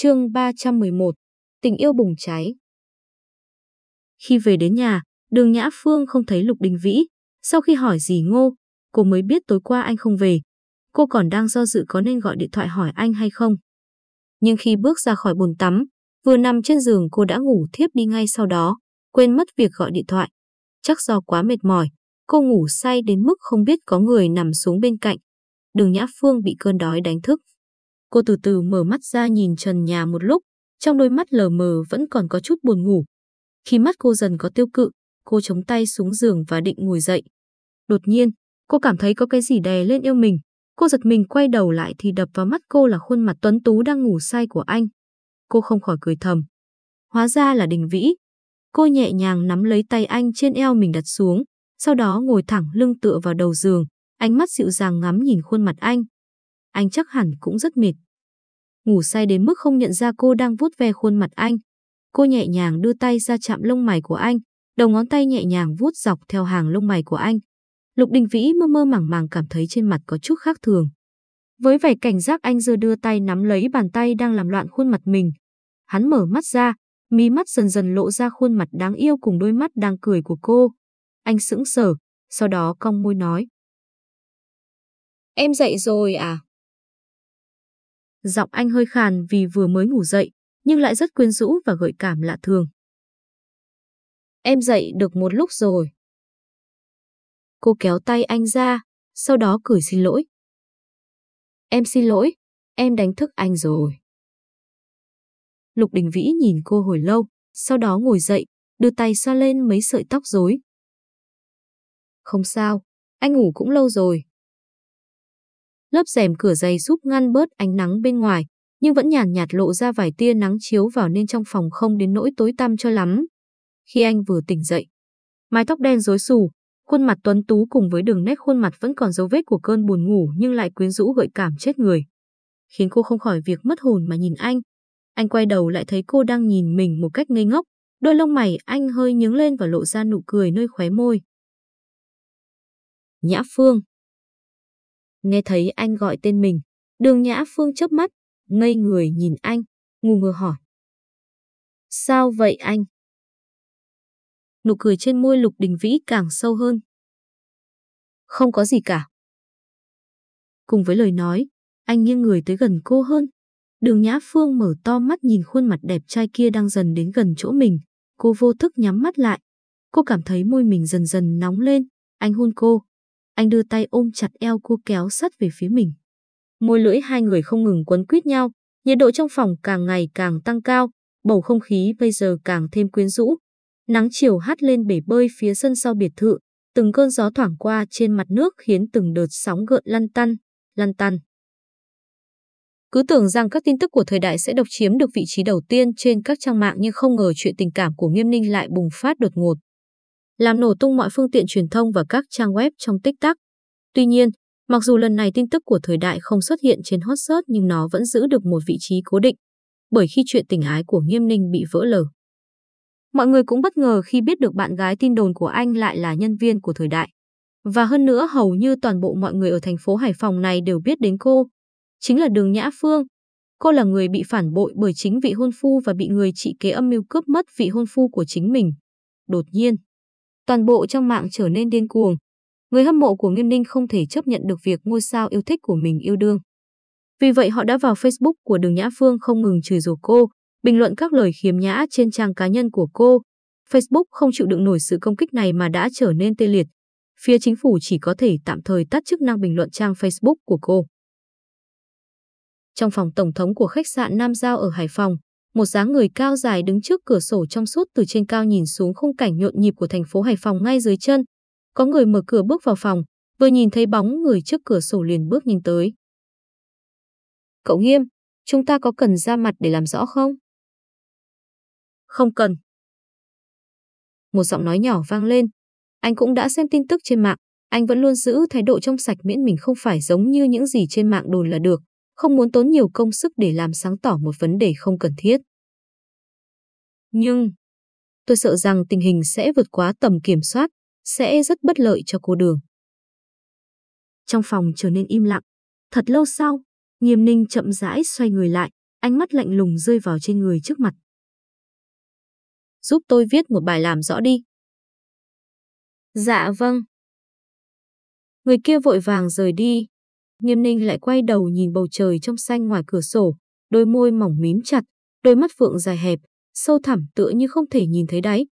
Chương 311 Tình yêu bùng cháy Khi về đến nhà, đường Nhã Phương không thấy Lục Đình Vĩ. Sau khi hỏi dì Ngô, cô mới biết tối qua anh không về. Cô còn đang do dự có nên gọi điện thoại hỏi anh hay không. Nhưng khi bước ra khỏi bồn tắm, vừa nằm trên giường cô đã ngủ thiếp đi ngay sau đó, quên mất việc gọi điện thoại. Chắc do quá mệt mỏi, cô ngủ say đến mức không biết có người nằm xuống bên cạnh. Đường Nhã Phương bị cơn đói đánh thức. Cô từ từ mở mắt ra nhìn trần nhà một lúc, trong đôi mắt lờ mờ vẫn còn có chút buồn ngủ. Khi mắt cô dần có tiêu cự, cô chống tay xuống giường và định ngồi dậy. Đột nhiên, cô cảm thấy có cái gì đè lên yêu mình. Cô giật mình quay đầu lại thì đập vào mắt cô là khuôn mặt tuấn tú đang ngủ say của anh. Cô không khỏi cười thầm. Hóa ra là Đình Vĩ. Cô nhẹ nhàng nắm lấy tay anh trên eo mình đặt xuống, sau đó ngồi thẳng lưng tựa vào đầu giường, ánh mắt dịu dàng ngắm nhìn khuôn mặt anh. Anh chắc hẳn cũng rất mệt. Ngủ say đến mức không nhận ra cô đang vuốt ve khuôn mặt anh. Cô nhẹ nhàng đưa tay ra chạm lông mày của anh, đầu ngón tay nhẹ nhàng vuốt dọc theo hàng lông mày của anh. Lục Đình Vĩ mơ mơ màng màng cảm thấy trên mặt có chút khác thường. Với vẻ cảnh giác anh dơ đưa tay nắm lấy bàn tay đang làm loạn khuôn mặt mình. Hắn mở mắt ra, mí mắt dần dần lộ ra khuôn mặt đáng yêu cùng đôi mắt đang cười của cô. Anh sững sờ, sau đó cong môi nói. Em dậy rồi à? Giọng anh hơi khàn vì vừa mới ngủ dậy, nhưng lại rất quyến rũ và gợi cảm lạ thường. Em dậy được một lúc rồi. Cô kéo tay anh ra, sau đó cười xin lỗi. Em xin lỗi, em đánh thức anh rồi. Lục Đình Vĩ nhìn cô hồi lâu, sau đó ngồi dậy, đưa tay xoa lên mấy sợi tóc rối. Không sao, anh ngủ cũng lâu rồi. Lớp rèm cửa dày giúp ngăn bớt ánh nắng bên ngoài, nhưng vẫn nhàn nhạt, nhạt lộ ra vài tia nắng chiếu vào nên trong phòng không đến nỗi tối tăm cho lắm. Khi anh vừa tỉnh dậy, mái tóc đen rối xù, khuôn mặt tuấn tú cùng với đường nét khuôn mặt vẫn còn dấu vết của cơn buồn ngủ nhưng lại quyến rũ gợi cảm chết người. Khiến cô không khỏi việc mất hồn mà nhìn anh. Anh quay đầu lại thấy cô đang nhìn mình một cách ngây ngốc, đôi lông mày anh hơi nhướng lên và lộ ra nụ cười nơi khóe môi. Nhã Phương Nghe thấy anh gọi tên mình, đường Nhã Phương chớp mắt, ngây người nhìn anh, ngu ngơ hỏi. Sao vậy anh? Nụ cười trên môi Lục Đình Vĩ càng sâu hơn. Không có gì cả. Cùng với lời nói, anh nghiêng người tới gần cô hơn. Đường Nhã Phương mở to mắt nhìn khuôn mặt đẹp trai kia đang dần đến gần chỗ mình. Cô vô thức nhắm mắt lại. Cô cảm thấy môi mình dần dần nóng lên. Anh hôn cô. Anh đưa tay ôm chặt eo cô kéo sát về phía mình. Môi lưỡi hai người không ngừng quấn quýt nhau. Nhiệt độ trong phòng càng ngày càng tăng cao. Bầu không khí bây giờ càng thêm quyến rũ. Nắng chiều hắt lên bể bơi phía sân sau biệt thự. Từng cơn gió thoảng qua trên mặt nước khiến từng đợt sóng gợn lăn tăn, lăn tăn. Cứ tưởng rằng các tin tức của thời đại sẽ độc chiếm được vị trí đầu tiên trên các trang mạng nhưng không ngờ chuyện tình cảm của Nghiêm Ninh lại bùng phát đột ngột. Làm nổ tung mọi phương tiện truyền thông và các trang web trong tích tắc. Tuy nhiên, mặc dù lần này tin tức của thời đại không xuất hiện trên hot search nhưng nó vẫn giữ được một vị trí cố định. Bởi khi chuyện tình ái của Nghiêm Ninh bị vỡ lở. Mọi người cũng bất ngờ khi biết được bạn gái tin đồn của anh lại là nhân viên của thời đại. Và hơn nữa hầu như toàn bộ mọi người ở thành phố Hải Phòng này đều biết đến cô, chính là Đường Nhã Phương. Cô là người bị phản bội bởi chính vị hôn phu và bị người chị kế âm mưu cướp mất vị hôn phu của chính mình. Đột nhiên, toàn bộ trong mạng trở nên điên cuồng. Người hâm mộ của Nghiêm Ninh không thể chấp nhận được việc ngôi sao yêu thích của mình yêu đương. Vì vậy họ đã vào Facebook của Đường Nhã Phương không ngừng chửi rủa cô, bình luận các lời khiếm nhã trên trang cá nhân của cô. Facebook không chịu đựng nổi sự công kích này mà đã trở nên tê liệt. Phía chính phủ chỉ có thể tạm thời tắt chức năng bình luận trang Facebook của cô. Trong phòng tổng thống của khách sạn Nam Giao ở Hải Phòng, một dáng người cao dài đứng trước cửa sổ trong suốt từ trên cao nhìn xuống khung cảnh nhộn nhịp của thành phố Hải Phòng ngay dưới chân. Có người mở cửa bước vào phòng, vừa nhìn thấy bóng người trước cửa sổ liền bước nhìn tới. Cậu Nghiêm, chúng ta có cần ra mặt để làm rõ không? Không cần. Một giọng nói nhỏ vang lên. Anh cũng đã xem tin tức trên mạng, anh vẫn luôn giữ thái độ trong sạch miễn mình không phải giống như những gì trên mạng đồn là được không muốn tốn nhiều công sức để làm sáng tỏ một vấn đề không cần thiết. Nhưng, tôi sợ rằng tình hình sẽ vượt quá tầm kiểm soát, sẽ rất bất lợi cho cô đường. Trong phòng trở nên im lặng. Thật lâu sau, Nghiêm Ninh chậm rãi xoay người lại, ánh mắt lạnh lùng rơi vào trên người trước mặt. Giúp tôi viết một bài làm rõ đi. Dạ vâng. Người kia vội vàng rời đi. Nghiêm ninh lại quay đầu nhìn bầu trời trong xanh ngoài cửa sổ, đôi môi mỏng mím chặt, đôi mắt phượng dài hẹp, sâu thẳm tựa như không thể nhìn thấy đáy.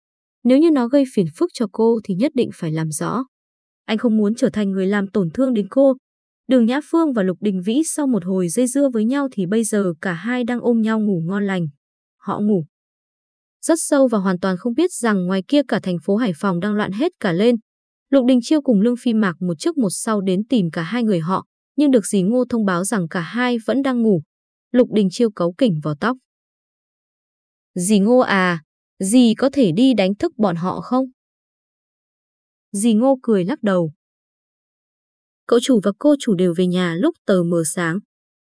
Nếu như nó gây phiền phức cho cô thì nhất định phải làm rõ. Anh không muốn trở thành người làm tổn thương đến cô. Đường Nhã Phương và Lục Đình Vĩ sau một hồi dây dưa với nhau thì bây giờ cả hai đang ôm nhau ngủ ngon lành. Họ ngủ. Rất sâu và hoàn toàn không biết rằng ngoài kia cả thành phố Hải Phòng đang loạn hết cả lên. Lục Đình Chiêu cùng Lương Phi Mạc một trước một sau đến tìm cả hai người họ, nhưng được dì Ngô thông báo rằng cả hai vẫn đang ngủ. Lục Đình Chiêu cấu kỉnh vào tóc. Dì Ngô à, dì có thể đi đánh thức bọn họ không? Dì Ngô cười lắc đầu. Cậu chủ và cô chủ đều về nhà lúc tờ mờ sáng.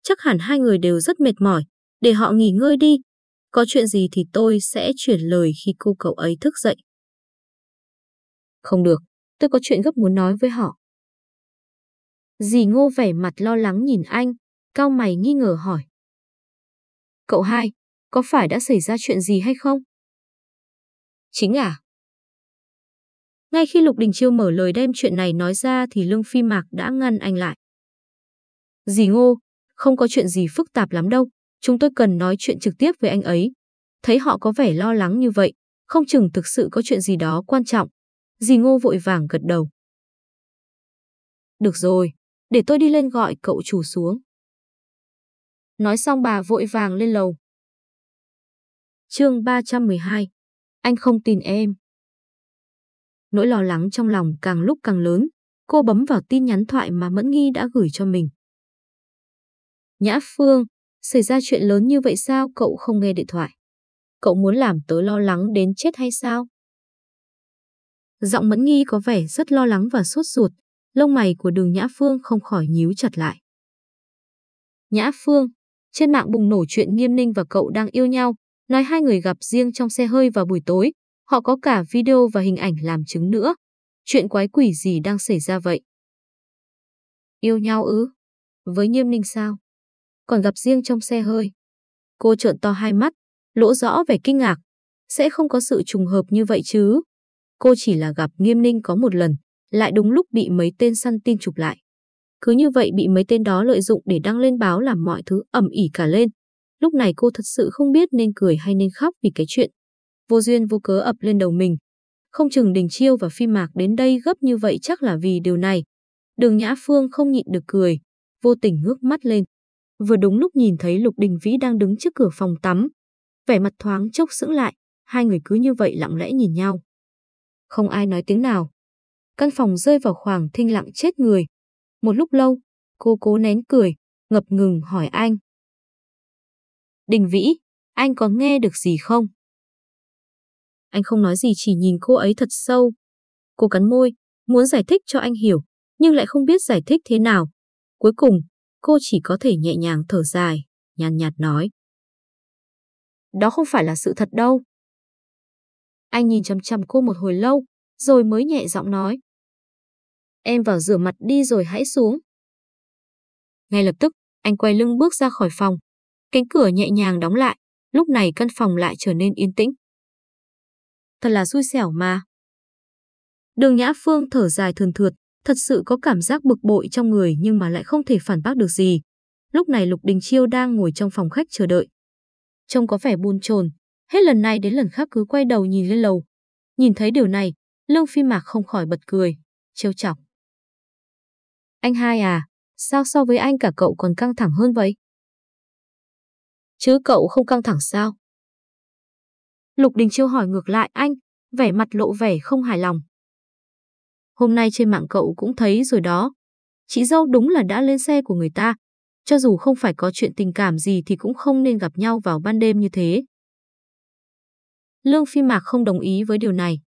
Chắc hẳn hai người đều rất mệt mỏi, để họ nghỉ ngơi đi. Có chuyện gì thì tôi sẽ chuyển lời khi cô cậu ấy thức dậy. Không được, tôi có chuyện gấp muốn nói với họ. Dì Ngô vẻ mặt lo lắng nhìn anh, cao mày nghi ngờ hỏi. Cậu hai, có phải đã xảy ra chuyện gì hay không? Chính à? Ngay khi Lục Đình Chiêu mở lời đem chuyện này nói ra thì Lương Phi Mạc đã ngăn anh lại. Dì Ngô, không có chuyện gì phức tạp lắm đâu, chúng tôi cần nói chuyện trực tiếp với anh ấy. Thấy họ có vẻ lo lắng như vậy, không chừng thực sự có chuyện gì đó quan trọng. Dì Ngô vội vàng gật đầu. Được rồi, để tôi đi lên gọi cậu chủ xuống. Nói xong bà vội vàng lên lầu. Chương 312 Anh không tin em. Nỗi lo lắng trong lòng càng lúc càng lớn, cô bấm vào tin nhắn thoại mà Mẫn Nghi đã gửi cho mình. Nhã Phương, xảy ra chuyện lớn như vậy sao cậu không nghe điện thoại? Cậu muốn làm tớ lo lắng đến chết hay sao? Giọng Mẫn Nghi có vẻ rất lo lắng và sốt ruột, lông mày của đường Nhã Phương không khỏi nhíu chặt lại. Nhã Phương, trên mạng bùng nổ chuyện Nghiêm Ninh và cậu đang yêu nhau, nói hai người gặp riêng trong xe hơi vào buổi tối, họ có cả video và hình ảnh làm chứng nữa. Chuyện quái quỷ gì đang xảy ra vậy? Yêu nhau ư? Với Nghiêm Ninh sao? Còn gặp riêng trong xe hơi. Cô trợn to hai mắt, lỗ rõ vẻ kinh ngạc. Sẽ không có sự trùng hợp như vậy chứ. Cô chỉ là gặp Nghiêm Ninh có một lần, lại đúng lúc bị mấy tên săn tin chụp lại. Cứ như vậy bị mấy tên đó lợi dụng để đăng lên báo làm mọi thứ ẩm ỉ cả lên. Lúc này cô thật sự không biết nên cười hay nên khóc vì cái chuyện. Vô duyên vô cớ ập lên đầu mình. Không chừng Đình Chiêu và Phi Mạc đến đây gấp như vậy chắc là vì điều này. Đường Nhã Phương không nhịn được cười, vô tình ngước mắt lên. Vừa đúng lúc nhìn thấy Lục Đình Vĩ đang đứng trước cửa phòng tắm. Vẻ mặt thoáng chốc sững lại, hai người cứ như vậy lặng lẽ nhìn nhau. Không ai nói tiếng nào. Căn phòng rơi vào khoảng thinh lặng chết người. Một lúc lâu, cô cố nén cười, ngập ngừng hỏi anh. Đình Vĩ, anh có nghe được gì không? Anh không nói gì chỉ nhìn cô ấy thật sâu. Cô cắn môi, muốn giải thích cho anh hiểu, nhưng lại không biết giải thích thế nào. Cuối cùng, cô chỉ có thể nhẹ nhàng thở dài, nhàn nhạt nói. Đó không phải là sự thật đâu. Anh nhìn chăm chăm cô một hồi lâu, rồi mới nhẹ giọng nói. Em vào rửa mặt đi rồi hãy xuống. Ngay lập tức, anh quay lưng bước ra khỏi phòng. Cánh cửa nhẹ nhàng đóng lại, lúc này căn phòng lại trở nên yên tĩnh. Thật là xui xẻo mà. Đường Nhã Phương thở dài thườn thượt, thật sự có cảm giác bực bội trong người nhưng mà lại không thể phản bác được gì. Lúc này Lục Đình Chiêu đang ngồi trong phòng khách chờ đợi. Trông có vẻ buồn chồn, hết lần này đến lần khác cứ quay đầu nhìn lên lầu. Nhìn thấy điều này, Lương Phi Mạc không khỏi bật cười, trêu chọc. Anh hai à, sao so với anh cả cậu còn căng thẳng hơn vậy? Chứ cậu không căng thẳng sao? Lục Đình Chiêu hỏi ngược lại anh, vẻ mặt lộ vẻ không hài lòng. Hôm nay trên mạng cậu cũng thấy rồi đó. Chị dâu đúng là đã lên xe của người ta. Cho dù không phải có chuyện tình cảm gì thì cũng không nên gặp nhau vào ban đêm như thế. Lương Phi Mạc không đồng ý với điều này.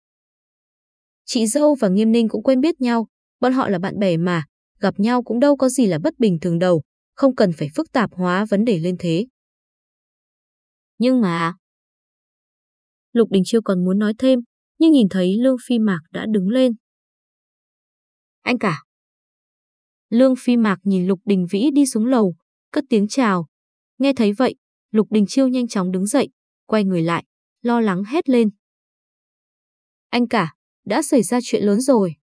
Chị dâu và Nghiêm Ninh cũng quen biết nhau, bọn họ là bạn bè mà, gặp nhau cũng đâu có gì là bất bình thường đầu, không cần phải phức tạp hóa vấn đề lên thế. Nhưng mà... Lục Đình Chiêu còn muốn nói thêm, nhưng nhìn thấy Lương Phi Mạc đã đứng lên. Anh cả. Lương Phi Mạc nhìn Lục Đình Vĩ đi xuống lầu, cất tiếng chào. Nghe thấy vậy, Lục Đình Chiêu nhanh chóng đứng dậy, quay người lại, lo lắng hét lên. Anh cả, đã xảy ra chuyện lớn rồi.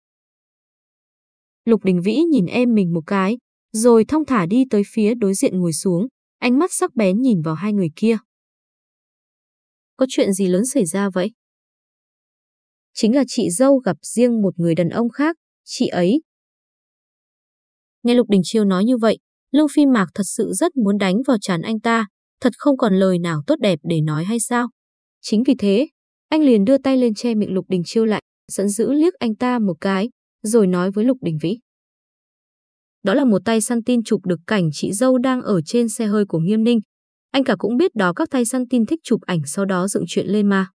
Lục Đình Vĩ nhìn em mình một cái, rồi thong thả đi tới phía đối diện ngồi xuống, ánh mắt sắc bén nhìn vào hai người kia. Có chuyện gì lớn xảy ra vậy? Chính là chị dâu gặp riêng một người đàn ông khác, chị ấy. Nghe Lục Đình Chiêu nói như vậy, Lưu Phi Mạc thật sự rất muốn đánh vào trán anh ta, thật không còn lời nào tốt đẹp để nói hay sao? Chính vì thế, anh liền đưa tay lên che miệng Lục Đình Chiêu lại, giận dữ liếc anh ta một cái, rồi nói với Lục Đình Vĩ. Đó là một tay săn tin chụp được cảnh chị dâu đang ở trên xe hơi của Nghiêm Ninh. Anh cả cũng biết đó các tay săn tin thích chụp ảnh sau đó dựng chuyện lên mà.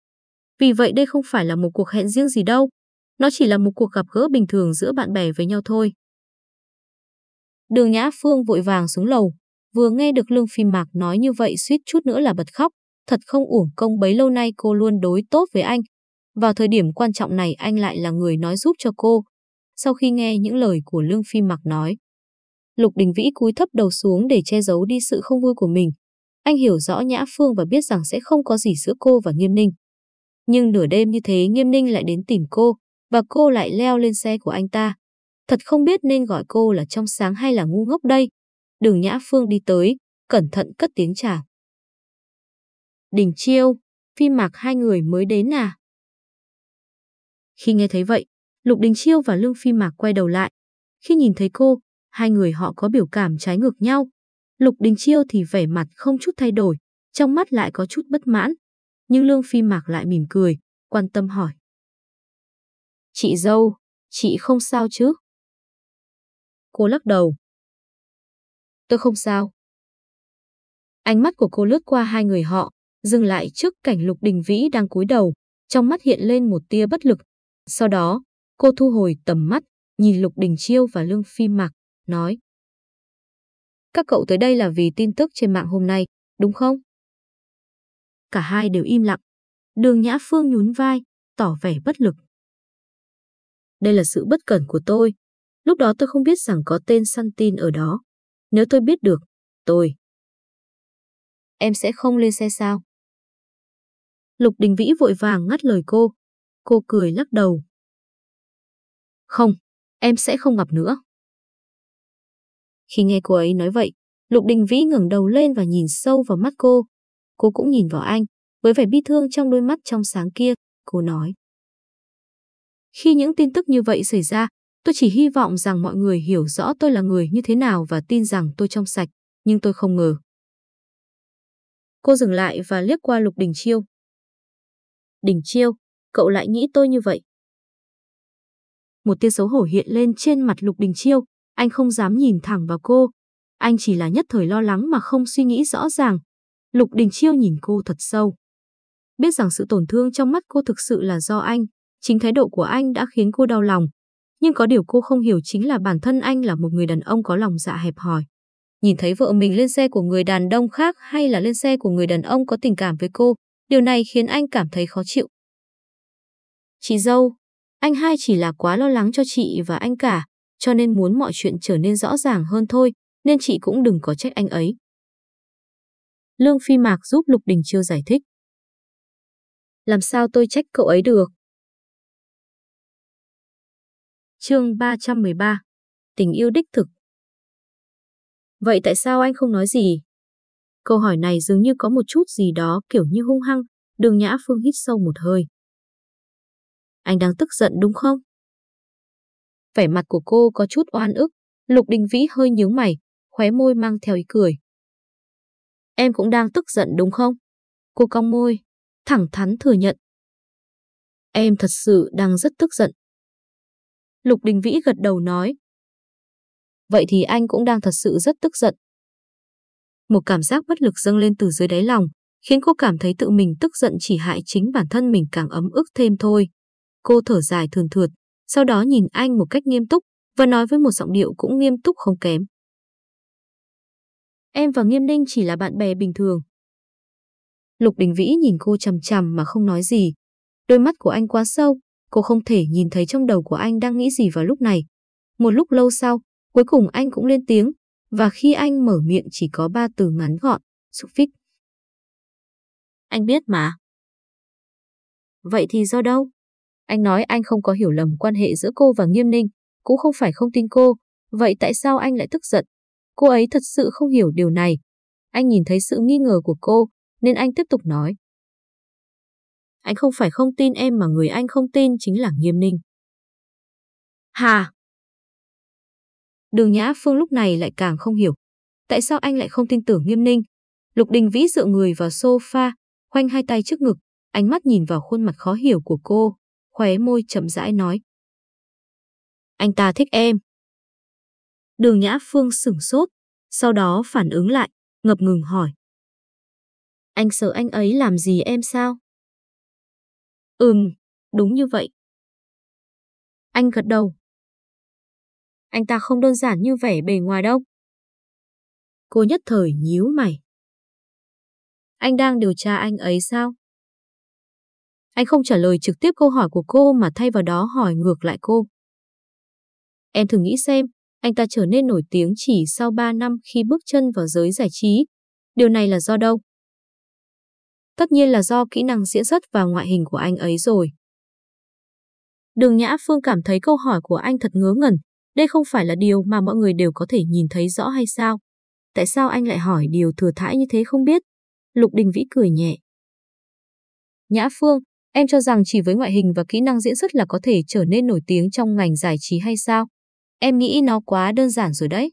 Vì vậy đây không phải là một cuộc hẹn riêng gì đâu. Nó chỉ là một cuộc gặp gỡ bình thường giữa bạn bè với nhau thôi. Đường Nhã Phương vội vàng xuống lầu, vừa nghe được Lương Phi Mạc nói như vậy suýt chút nữa là bật khóc, thật không uổng công bấy lâu nay cô luôn đối tốt với anh. Vào thời điểm quan trọng này anh lại là người nói giúp cho cô. Sau khi nghe những lời của Lương Phi mặc nói, Lục Đình Vĩ cúi thấp đầu xuống để che giấu đi sự không vui của mình. Anh hiểu rõ Nhã Phương và biết rằng sẽ không có gì giữa cô và Nghiêm Ninh. Nhưng nửa đêm như thế Nghiêm Ninh lại đến tìm cô, và cô lại leo lên xe của anh ta. Thật không biết nên gọi cô là trong sáng hay là ngu ngốc đây. Đường Nhã Phương đi tới, cẩn thận cất tiếng chào. Đình Chiêu, Phi Mạc hai người mới đến à? Khi nghe thấy vậy, Lục Đình Chiêu và Lương Phi Mạc quay đầu lại. Khi nhìn thấy cô, hai người họ có biểu cảm trái ngược nhau. Lục Đình Chiêu thì vẻ mặt không chút thay đổi, trong mắt lại có chút bất mãn. Nhưng Lương Phi Mạc lại mỉm cười, quan tâm hỏi. Chị dâu, chị không sao chứ? Cô lắc đầu. Tôi không sao. Ánh mắt của cô lướt qua hai người họ, dừng lại trước cảnh Lục Đình Vĩ đang cúi đầu, trong mắt hiện lên một tia bất lực. Sau đó, cô thu hồi tầm mắt, nhìn Lục Đình Chiêu và Lương Phi Mạc, nói. Các cậu tới đây là vì tin tức trên mạng hôm nay, đúng không? Cả hai đều im lặng. Đường Nhã Phương nhún vai, tỏ vẻ bất lực. Đây là sự bất cẩn của tôi. Lúc đó tôi không biết rằng có tên săn tin ở đó. Nếu tôi biết được, tôi... Em sẽ không lên xe sao? Lục Đình Vĩ vội vàng ngắt lời cô. Cô cười lắc đầu. Không, em sẽ không gặp nữa. Khi nghe cô ấy nói vậy, Lục Đình Vĩ ngẩng đầu lên và nhìn sâu vào mắt cô. Cô cũng nhìn vào anh, với vẻ bi thương trong đôi mắt trong sáng kia, cô nói. Khi những tin tức như vậy xảy ra, tôi chỉ hy vọng rằng mọi người hiểu rõ tôi là người như thế nào và tin rằng tôi trong sạch, nhưng tôi không ngờ. Cô dừng lại và liếc qua Lục Đình Chiêu. Đình Chiêu, cậu lại nghĩ tôi như vậy. Một tia xấu hổ hiện lên trên mặt Lục Đình Chiêu, anh không dám nhìn thẳng vào cô. Anh chỉ là nhất thời lo lắng mà không suy nghĩ rõ ràng. Lục Đình Chiêu nhìn cô thật sâu. Biết rằng sự tổn thương trong mắt cô thực sự là do anh, chính thái độ của anh đã khiến cô đau lòng. Nhưng có điều cô không hiểu chính là bản thân anh là một người đàn ông có lòng dạ hẹp hòi. Nhìn thấy vợ mình lên xe của người đàn ông khác hay là lên xe của người đàn ông có tình cảm với cô, điều này khiến anh cảm thấy khó chịu. Chị dâu, anh hai chỉ là quá lo lắng cho chị và anh cả, cho nên muốn mọi chuyện trở nên rõ ràng hơn thôi, nên chị cũng đừng có trách anh ấy. Lương Phi Mạc giúp Lục Đình Chiêu giải thích. Làm sao tôi trách cậu ấy được? Chương 313 Tình yêu đích thực Vậy tại sao anh không nói gì? Câu hỏi này dường như có một chút gì đó kiểu như hung hăng, đường Nhã Phương hít sâu một hơi. Anh đang tức giận đúng không? Vẻ mặt của cô có chút oan ức, Lục Đình Vĩ hơi nhướng mày, khóe môi mang theo ý cười. Em cũng đang tức giận đúng không? Cô cong môi, thẳng thắn thừa nhận. Em thật sự đang rất tức giận. Lục Đình Vĩ gật đầu nói. Vậy thì anh cũng đang thật sự rất tức giận. Một cảm giác bất lực dâng lên từ dưới đáy lòng, khiến cô cảm thấy tự mình tức giận chỉ hại chính bản thân mình càng ấm ức thêm thôi. Cô thở dài thường thượt, sau đó nhìn anh một cách nghiêm túc và nói với một giọng điệu cũng nghiêm túc không kém. Em và Nghiêm Ninh chỉ là bạn bè bình thường. Lục Đình Vĩ nhìn cô chằm chằm mà không nói gì. Đôi mắt của anh quá sâu, cô không thể nhìn thấy trong đầu của anh đang nghĩ gì vào lúc này. Một lúc lâu sau, cuối cùng anh cũng lên tiếng, và khi anh mở miệng chỉ có ba từ ngắn gọn, xúc phích. Anh biết mà. Vậy thì do đâu? Anh nói anh không có hiểu lầm quan hệ giữa cô và Nghiêm Ninh, cũng không phải không tin cô. Vậy tại sao anh lại tức giận? Cô ấy thật sự không hiểu điều này. Anh nhìn thấy sự nghi ngờ của cô, nên anh tiếp tục nói. Anh không phải không tin em mà người anh không tin chính là Nghiêm Ninh. Hà! Đường Nhã Phương lúc này lại càng không hiểu. Tại sao anh lại không tin tưởng Nghiêm Ninh? Lục Đình Vĩ dựa người vào sofa, khoanh hai tay trước ngực, ánh mắt nhìn vào khuôn mặt khó hiểu của cô, khóe môi chậm rãi nói. Anh ta thích em. Đường Nhã Phương sửng sốt, sau đó phản ứng lại, ngập ngừng hỏi. Anh sợ anh ấy làm gì em sao? Ừm, đúng như vậy. Anh gật đầu. Anh ta không đơn giản như vẻ bề ngoài đâu. Cô nhất thời nhíu mày. Anh đang điều tra anh ấy sao? Anh không trả lời trực tiếp câu hỏi của cô mà thay vào đó hỏi ngược lại cô. Em thử nghĩ xem, anh ta trở nên nổi tiếng chỉ sau 3 năm khi bước chân vào giới giải trí. Điều này là do đâu? Tất nhiên là do kỹ năng diễn xuất và ngoại hình của anh ấy rồi. Đường Nhã Phương cảm thấy câu hỏi của anh thật ngớ ngẩn. Đây không phải là điều mà mọi người đều có thể nhìn thấy rõ hay sao? Tại sao anh lại hỏi điều thừa thãi như thế không biết? Lục Đình Vĩ cười nhẹ. Nhã Phương, em cho rằng chỉ với ngoại hình và kỹ năng diễn xuất là có thể trở nên nổi tiếng trong ngành giải trí hay sao? Em nghĩ nó quá đơn giản rồi đấy.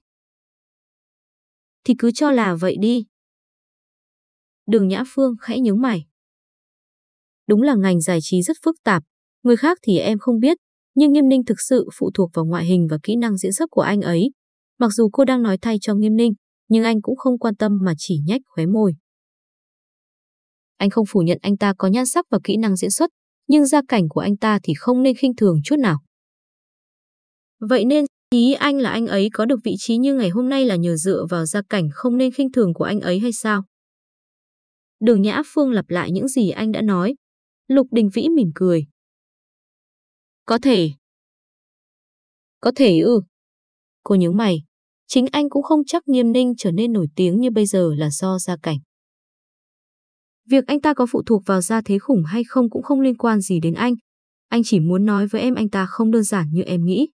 Thì cứ cho là vậy đi. Đường Nhã Phương khẽ nhướng mày. Đúng là ngành giải trí rất phức tạp, người khác thì em không biết, nhưng Nghiêm Ninh thực sự phụ thuộc vào ngoại hình và kỹ năng diễn xuất của anh ấy. Mặc dù cô đang nói thay cho Nghiêm Ninh, nhưng anh cũng không quan tâm mà chỉ nhách khóe môi. Anh không phủ nhận anh ta có nhan sắc và kỹ năng diễn xuất, nhưng gia cảnh của anh ta thì không nên khinh thường chút nào. Vậy nên, ý anh là anh ấy có được vị trí như ngày hôm nay là nhờ dựa vào gia cảnh không nên khinh thường của anh ấy hay sao? Đường Nhã Phương lặp lại những gì anh đã nói. Lục Đình Vĩ mỉm cười. Có thể. Có thể ư. Cô nhớ mày. Chính anh cũng không chắc nghiêm ninh trở nên nổi tiếng như bây giờ là do gia cảnh. Việc anh ta có phụ thuộc vào gia thế khủng hay không cũng không liên quan gì đến anh. Anh chỉ muốn nói với em anh ta không đơn giản như em nghĩ.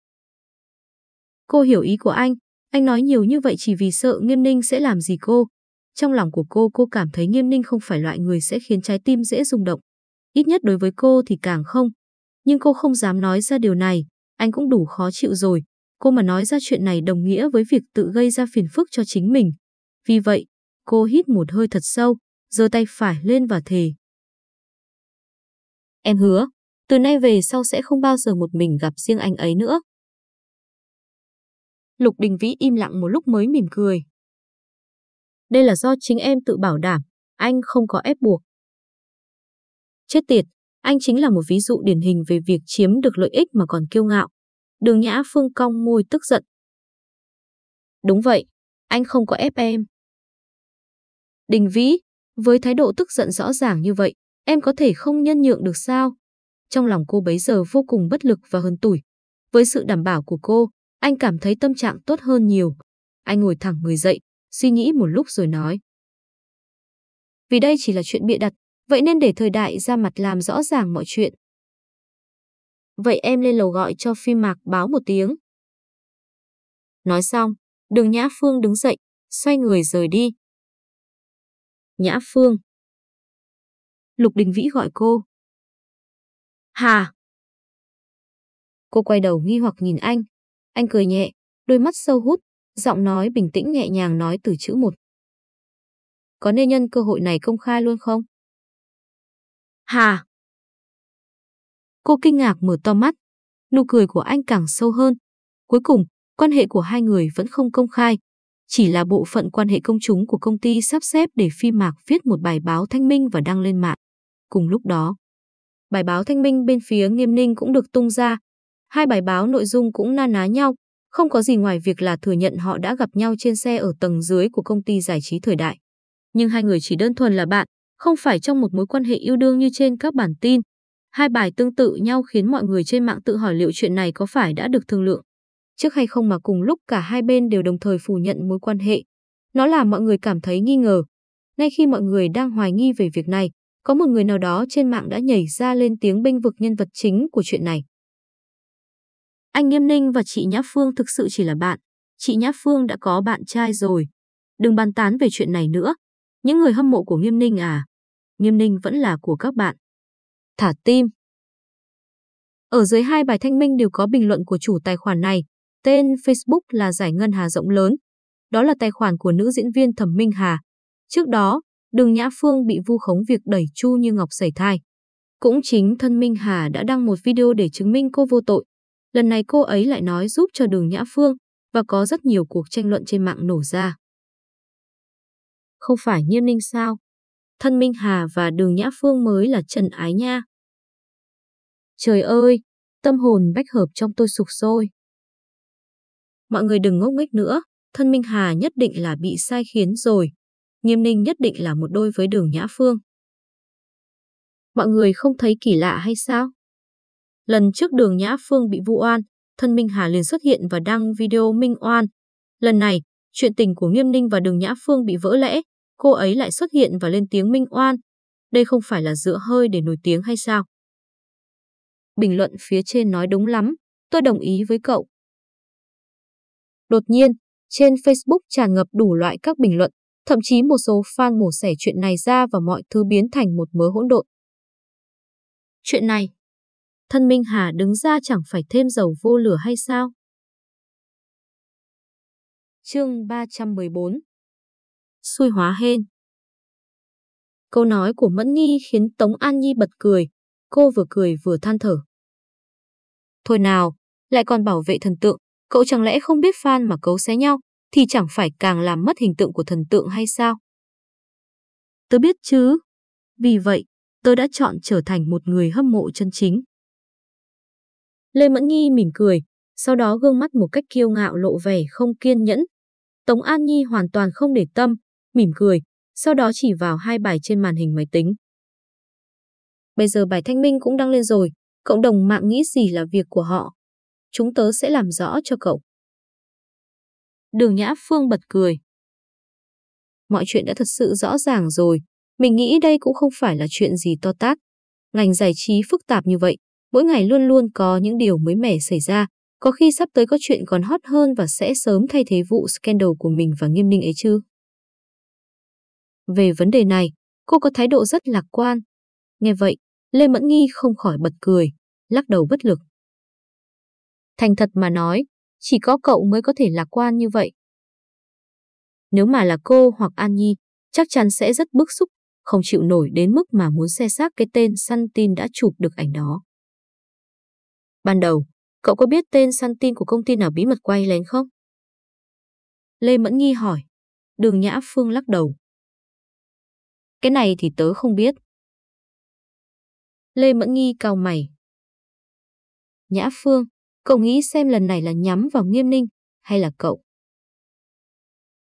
Cô hiểu ý của anh. Anh nói nhiều như vậy chỉ vì sợ nghiêm ninh sẽ làm gì cô. Trong lòng của cô, cô cảm thấy nghiêm ninh không phải loại người sẽ khiến trái tim dễ rung động. Ít nhất đối với cô thì càng không. Nhưng cô không dám nói ra điều này, anh cũng đủ khó chịu rồi. Cô mà nói ra chuyện này đồng nghĩa với việc tự gây ra phiền phức cho chính mình. Vì vậy, cô hít một hơi thật sâu, giơ tay phải lên và thề. Em hứa, từ nay về sau sẽ không bao giờ một mình gặp riêng anh ấy nữa. Lục Đình Vĩ im lặng một lúc mới mỉm cười. Đây là do chính em tự bảo đảm, anh không có ép buộc. Chết tiệt, anh chính là một ví dụ điển hình về việc chiếm được lợi ích mà còn kiêu ngạo. Đường Nhã Phương cong môi tức giận. Đúng vậy, anh không có ép em. Đình Vĩ, với thái độ tức giận rõ ràng như vậy, em có thể không nhân nhượng được sao? Trong lòng cô bấy giờ vô cùng bất lực và hơn tủi. Với sự đảm bảo của cô, anh cảm thấy tâm trạng tốt hơn nhiều. Anh ngồi thẳng người dậy, suy nghĩ một lúc rồi nói. Vì đây chỉ là chuyện bịa đặt, vậy nên để thời đại ra mặt làm rõ ràng mọi chuyện. Vậy em lên lầu gọi cho phi mạc báo một tiếng. Nói xong, đường Nhã Phương đứng dậy, xoay người rời đi. Nhã Phương. Lục Đình Vĩ gọi cô. Hà. Cô quay đầu nghi hoặc nhìn anh. Anh cười nhẹ, đôi mắt sâu hút, giọng nói bình tĩnh nhẹ nhàng nói từ chữ một. Có nên nhân cơ hội này công khai luôn không? Hà! Cô kinh ngạc mở to mắt, nụ cười của anh càng sâu hơn. Cuối cùng, quan hệ của hai người vẫn không công khai, chỉ là bộ phận quan hệ công chúng của công ty sắp xếp để phi mạc viết một bài báo thanh minh và đăng lên mạng. Cùng lúc đó, bài báo thanh minh bên phía nghiêm ninh cũng được tung ra. Hai bài báo nội dung cũng na ná nhau, không có gì ngoài việc là thừa nhận họ đã gặp nhau trên xe ở tầng dưới của công ty giải trí thời đại. Nhưng hai người chỉ đơn thuần là bạn, không phải trong một mối quan hệ yêu đương như trên các bản tin. Hai bài tương tự nhau khiến mọi người trên mạng tự hỏi liệu chuyện này có phải đã được thương lượng. Trước hay không mà cùng lúc cả hai bên đều đồng thời phủ nhận mối quan hệ. Nó làm mọi người cảm thấy nghi ngờ. Ngay khi mọi người đang hoài nghi về việc này, có một người nào đó trên mạng đã nhảy ra lên tiếng bênh vực nhân vật chính của chuyện này. Anh Nghiêm Ninh và chị Nhã Phương thực sự chỉ là bạn. Chị Nhã Phương đã có bạn trai rồi. Đừng bàn tán về chuyện này nữa. Những người hâm mộ của Nghiêm Ninh à? Nghiêm Ninh vẫn là của các bạn. Thả tim. Ở dưới hai bài thanh minh đều có bình luận của chủ tài khoản này. Tên Facebook là Giải Ngân Hà rộng lớn. Đó là tài khoản của nữ diễn viên Thẩm Minh Hà. Trước đó, Đường Nhã Phương bị vu khống việc đẩy Chu Như Ngọc sảy thai. Cũng chính thân Minh Hà đã đăng một video để chứng minh cô vô tội. Lần này cô ấy lại nói giúp cho Đường Nhã Phương và có rất nhiều cuộc tranh luận trên mạng nổ ra. Không phải Nhiên Ninh sao? Thân Minh Hà và Đường Nhã Phương mới là trần ái nha. Trời ơi, tâm hồn bách hợp trong tôi sụp sôi. Mọi người đừng ngốc nghếch nữa, thân Minh Hà nhất định là bị sai khiến rồi. Nghiêm Ninh nhất định là một đôi với đường Nhã Phương. Mọi người không thấy kỳ lạ hay sao? Lần trước đường Nhã Phương bị vu oan, thân Minh Hà liền xuất hiện và đăng video minh oan. Lần này, chuyện tình của Nghiêm Ninh và đường Nhã Phương bị vỡ lẽ, cô ấy lại xuất hiện và lên tiếng minh oan. Đây không phải là dựa hơi để nổi tiếng hay sao? Bình luận phía trên nói đúng lắm, tôi đồng ý với cậu. Đột nhiên, trên Facebook tràn ngập đủ loại các bình luận, thậm chí một số fan mổ xẻ chuyện này ra và mọi thứ biến thành một mớ hỗn độn. Chuyện này, thân Minh Hà đứng ra chẳng phải thêm dầu vô lửa hay sao? Chương 314 Xui hóa hên Câu nói của Mẫn Nhi khiến Tống An Nhi bật cười, cô vừa cười vừa than thở. Thôi nào, lại còn bảo vệ thần tượng, cậu chẳng lẽ không biết fan mà cấu xé nhau, thì chẳng phải càng làm mất hình tượng của thần tượng hay sao? Tớ biết chứ. Vì vậy, tớ đã chọn trở thành một người hâm mộ chân chính. Lê Mẫn Nhi mỉm cười, sau đó gương mắt một cách kiêu ngạo lộ vẻ không kiên nhẫn. Tống An Nhi hoàn toàn không để tâm, mỉm cười, sau đó chỉ vào hai bài trên màn hình máy tính. Bây giờ bài thanh minh cũng đăng lên rồi, cộng đồng mạng nghĩ gì là việc của họ. Chúng tớ sẽ làm rõ cho cậu. Đường Nhã Phương bật cười. Mọi chuyện đã thật sự rõ ràng rồi, mình nghĩ đây cũng không phải là chuyện gì to tát. Ngành giải trí phức tạp như vậy, mỗi ngày luôn luôn có những điều mới mẻ xảy ra, có khi sắp tới có chuyện còn hot hơn và sẽ sớm thay thế vụ scandal của mình và nghiêm ninh ấy chứ. Về vấn đề này, cô có thái độ rất lạc quan. Nghe vậy, Lê Mẫn Nghi không khỏi bật cười, lắc đầu bất lực. Thành thật mà nói, chỉ có cậu mới có thể lạc quan như vậy. Nếu mà là cô hoặc An Nhi, chắc chắn sẽ rất bức xúc, không chịu nổi đến mức mà muốn xe xác cái tên săn tin đã chụp được ảnh đó. Ban đầu, cậu có biết tên săn tin của công ty nào bí mật quay lén không? Lê Mẫn Nghi hỏi. Đường Nhã Phương lắc đầu. Cái này thì tớ không biết. Lê Mẫn Nghi cau mày. Nhã Phương, Cậu nghĩ xem lần này là nhắm vào nghiêm ninh hay là cậu?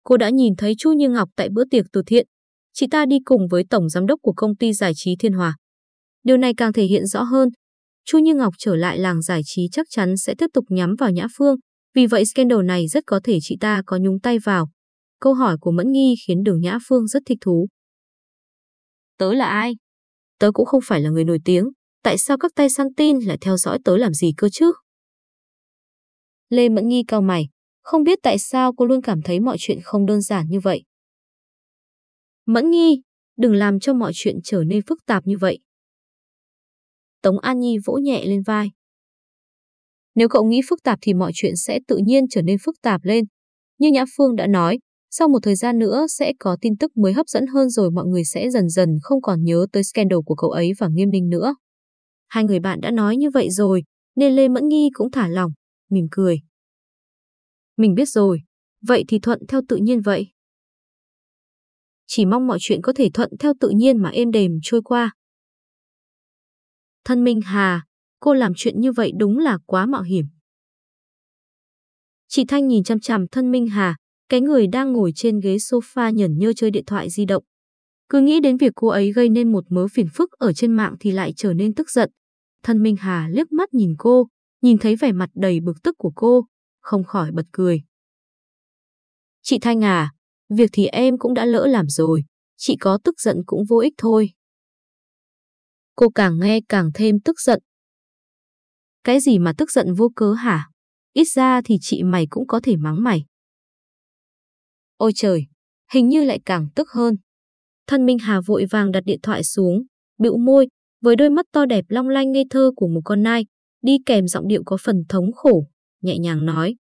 Cô đã nhìn thấy Chu Như Ngọc tại bữa tiệc từ thiện. Chị ta đi cùng với tổng giám đốc của công ty giải trí Thiên Hòa. Điều này càng thể hiện rõ hơn. Chu Như Ngọc trở lại làng giải trí chắc chắn sẽ tiếp tục nhắm vào Nhã Phương. Vì vậy scandal này rất có thể chị ta có nhúng tay vào. Câu hỏi của Mẫn Nghi khiến đường Nhã Phương rất thích thú. Tớ là ai? Tớ cũng không phải là người nổi tiếng. Tại sao các tay săn tin lại theo dõi tớ làm gì cơ chứ? Lê Mẫn Nghi cao mày, không biết tại sao cô luôn cảm thấy mọi chuyện không đơn giản như vậy. Mẫn Nghi, đừng làm cho mọi chuyện trở nên phức tạp như vậy. Tống An Nhi vỗ nhẹ lên vai. Nếu cậu nghĩ phức tạp thì mọi chuyện sẽ tự nhiên trở nên phức tạp lên. Như Nhã Phương đã nói, sau một thời gian nữa sẽ có tin tức mới hấp dẫn hơn rồi mọi người sẽ dần dần không còn nhớ tới scandal của cậu ấy và Nghiêm Ninh nữa. Hai người bạn đã nói như vậy rồi, nên Lê Mẫn Nghi cũng thả lòng mỉm cười. Mình biết rồi, vậy thì thuận theo tự nhiên vậy. Chỉ mong mọi chuyện có thể thuận theo tự nhiên mà êm đềm trôi qua. Thân Minh Hà, cô làm chuyện như vậy đúng là quá mạo hiểm. Chị Thanh nhìn chăm chằm thân Minh Hà, cái người đang ngồi trên ghế sofa nhẩn nhơ chơi điện thoại di động. Cứ nghĩ đến việc cô ấy gây nên một mớ phiền phức ở trên mạng thì lại trở nên tức giận. Thân Minh Hà liếc mắt nhìn cô, nhìn thấy vẻ mặt đầy bực tức của cô, không khỏi bật cười. Chị Thanh à, việc thì em cũng đã lỡ làm rồi, chị có tức giận cũng vô ích thôi. cô càng nghe càng thêm tức giận. Cái gì mà tức giận vô cớ hả? Ít ra thì chị mày cũng có thể mắng mày. Ôi trời, hình như lại càng tức hơn. Thân Minh Hà vội vàng đặt điện thoại xuống, bĩu môi, với đôi mắt to đẹp long lanh ngây thơ của một con nai, đi kèm giọng điệu có phần thống khổ, nhẹ nhàng nói.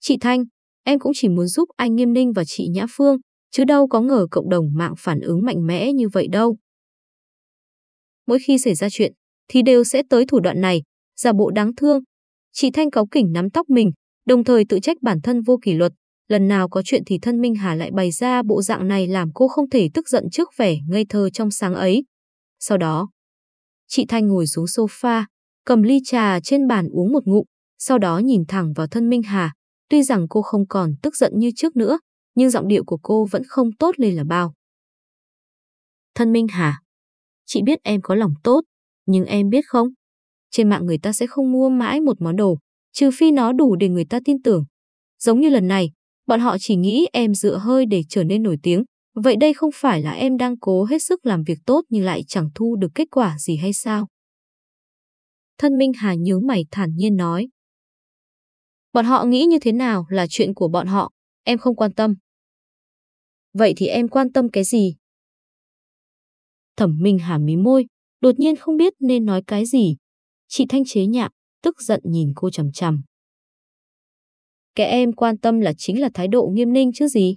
Chị Thanh, em cũng chỉ muốn giúp anh Nghiêm Ninh và chị Nhã Phương, chứ đâu có ngờ cộng đồng mạng phản ứng mạnh mẽ như vậy đâu. Mỗi khi xảy ra chuyện, thì đều sẽ tới thủ đoạn này, giả bộ đáng thương. Chị Thanh cáu kỉnh nắm tóc mình, đồng thời tự trách bản thân vô kỷ luật. Lần nào có chuyện thì thân Minh Hà lại bày ra bộ dạng này làm cô không thể tức giận trước vẻ ngây thơ trong sáng ấy. Sau đó, chị Thanh ngồi xuống sofa, cầm ly trà trên bàn uống một ngụm, sau đó nhìn thẳng vào thân Minh Hà. Tuy rằng cô không còn tức giận như trước nữa, nhưng giọng điệu của cô vẫn không tốt lên là bao. Thân Minh Hà, chị biết em có lòng tốt, nhưng em biết không, trên mạng người ta sẽ không mua mãi một món đồ, trừ phi nó đủ để người ta tin tưởng. Giống như lần này, bọn họ chỉ nghĩ em dựa hơi để trở nên nổi tiếng. Vậy đây không phải là em đang cố hết sức làm việc tốt nhưng lại chẳng thu được kết quả gì hay sao? Thân Minh Hà nhớ mày thản nhiên nói. Bọn họ nghĩ như thế nào là chuyện của bọn họ, em không quan tâm. Vậy thì em quan tâm cái gì? Thẩm Minh Hà mí môi, đột nhiên không biết nên nói cái gì. Chị Thanh chế nhạo, tức giận nhìn cô chằm chằm. Cái em quan tâm là chính là thái độ nghiêm ninh chứ gì.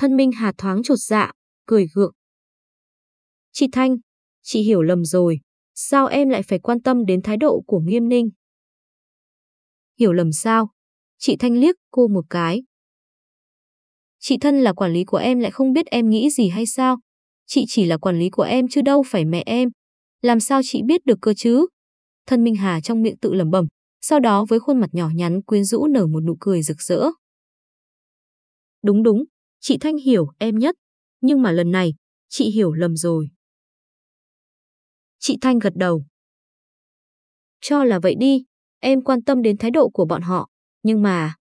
Thân Minh Hà thoáng trột dạ, cười gượng. Chị Thanh, chị hiểu lầm rồi. Sao em lại phải quan tâm đến thái độ của nghiêm ninh? Hiểu lầm sao? Chị Thanh liếc cô một cái. Chị thân là quản lý của em lại không biết em nghĩ gì hay sao? Chị chỉ là quản lý của em chứ đâu phải mẹ em. Làm sao chị biết được cơ chứ? Thân Minh Hà trong miệng tự lẩm bẩm, sau đó với khuôn mặt nhỏ nhắn quyến rũ nở một nụ cười rực rỡ. Đúng đúng, chị Thanh hiểu em nhất, nhưng mà lần này, chị hiểu lầm rồi. Chị Thanh gật đầu. Cho là vậy đi, em quan tâm đến thái độ của bọn họ, nhưng mà...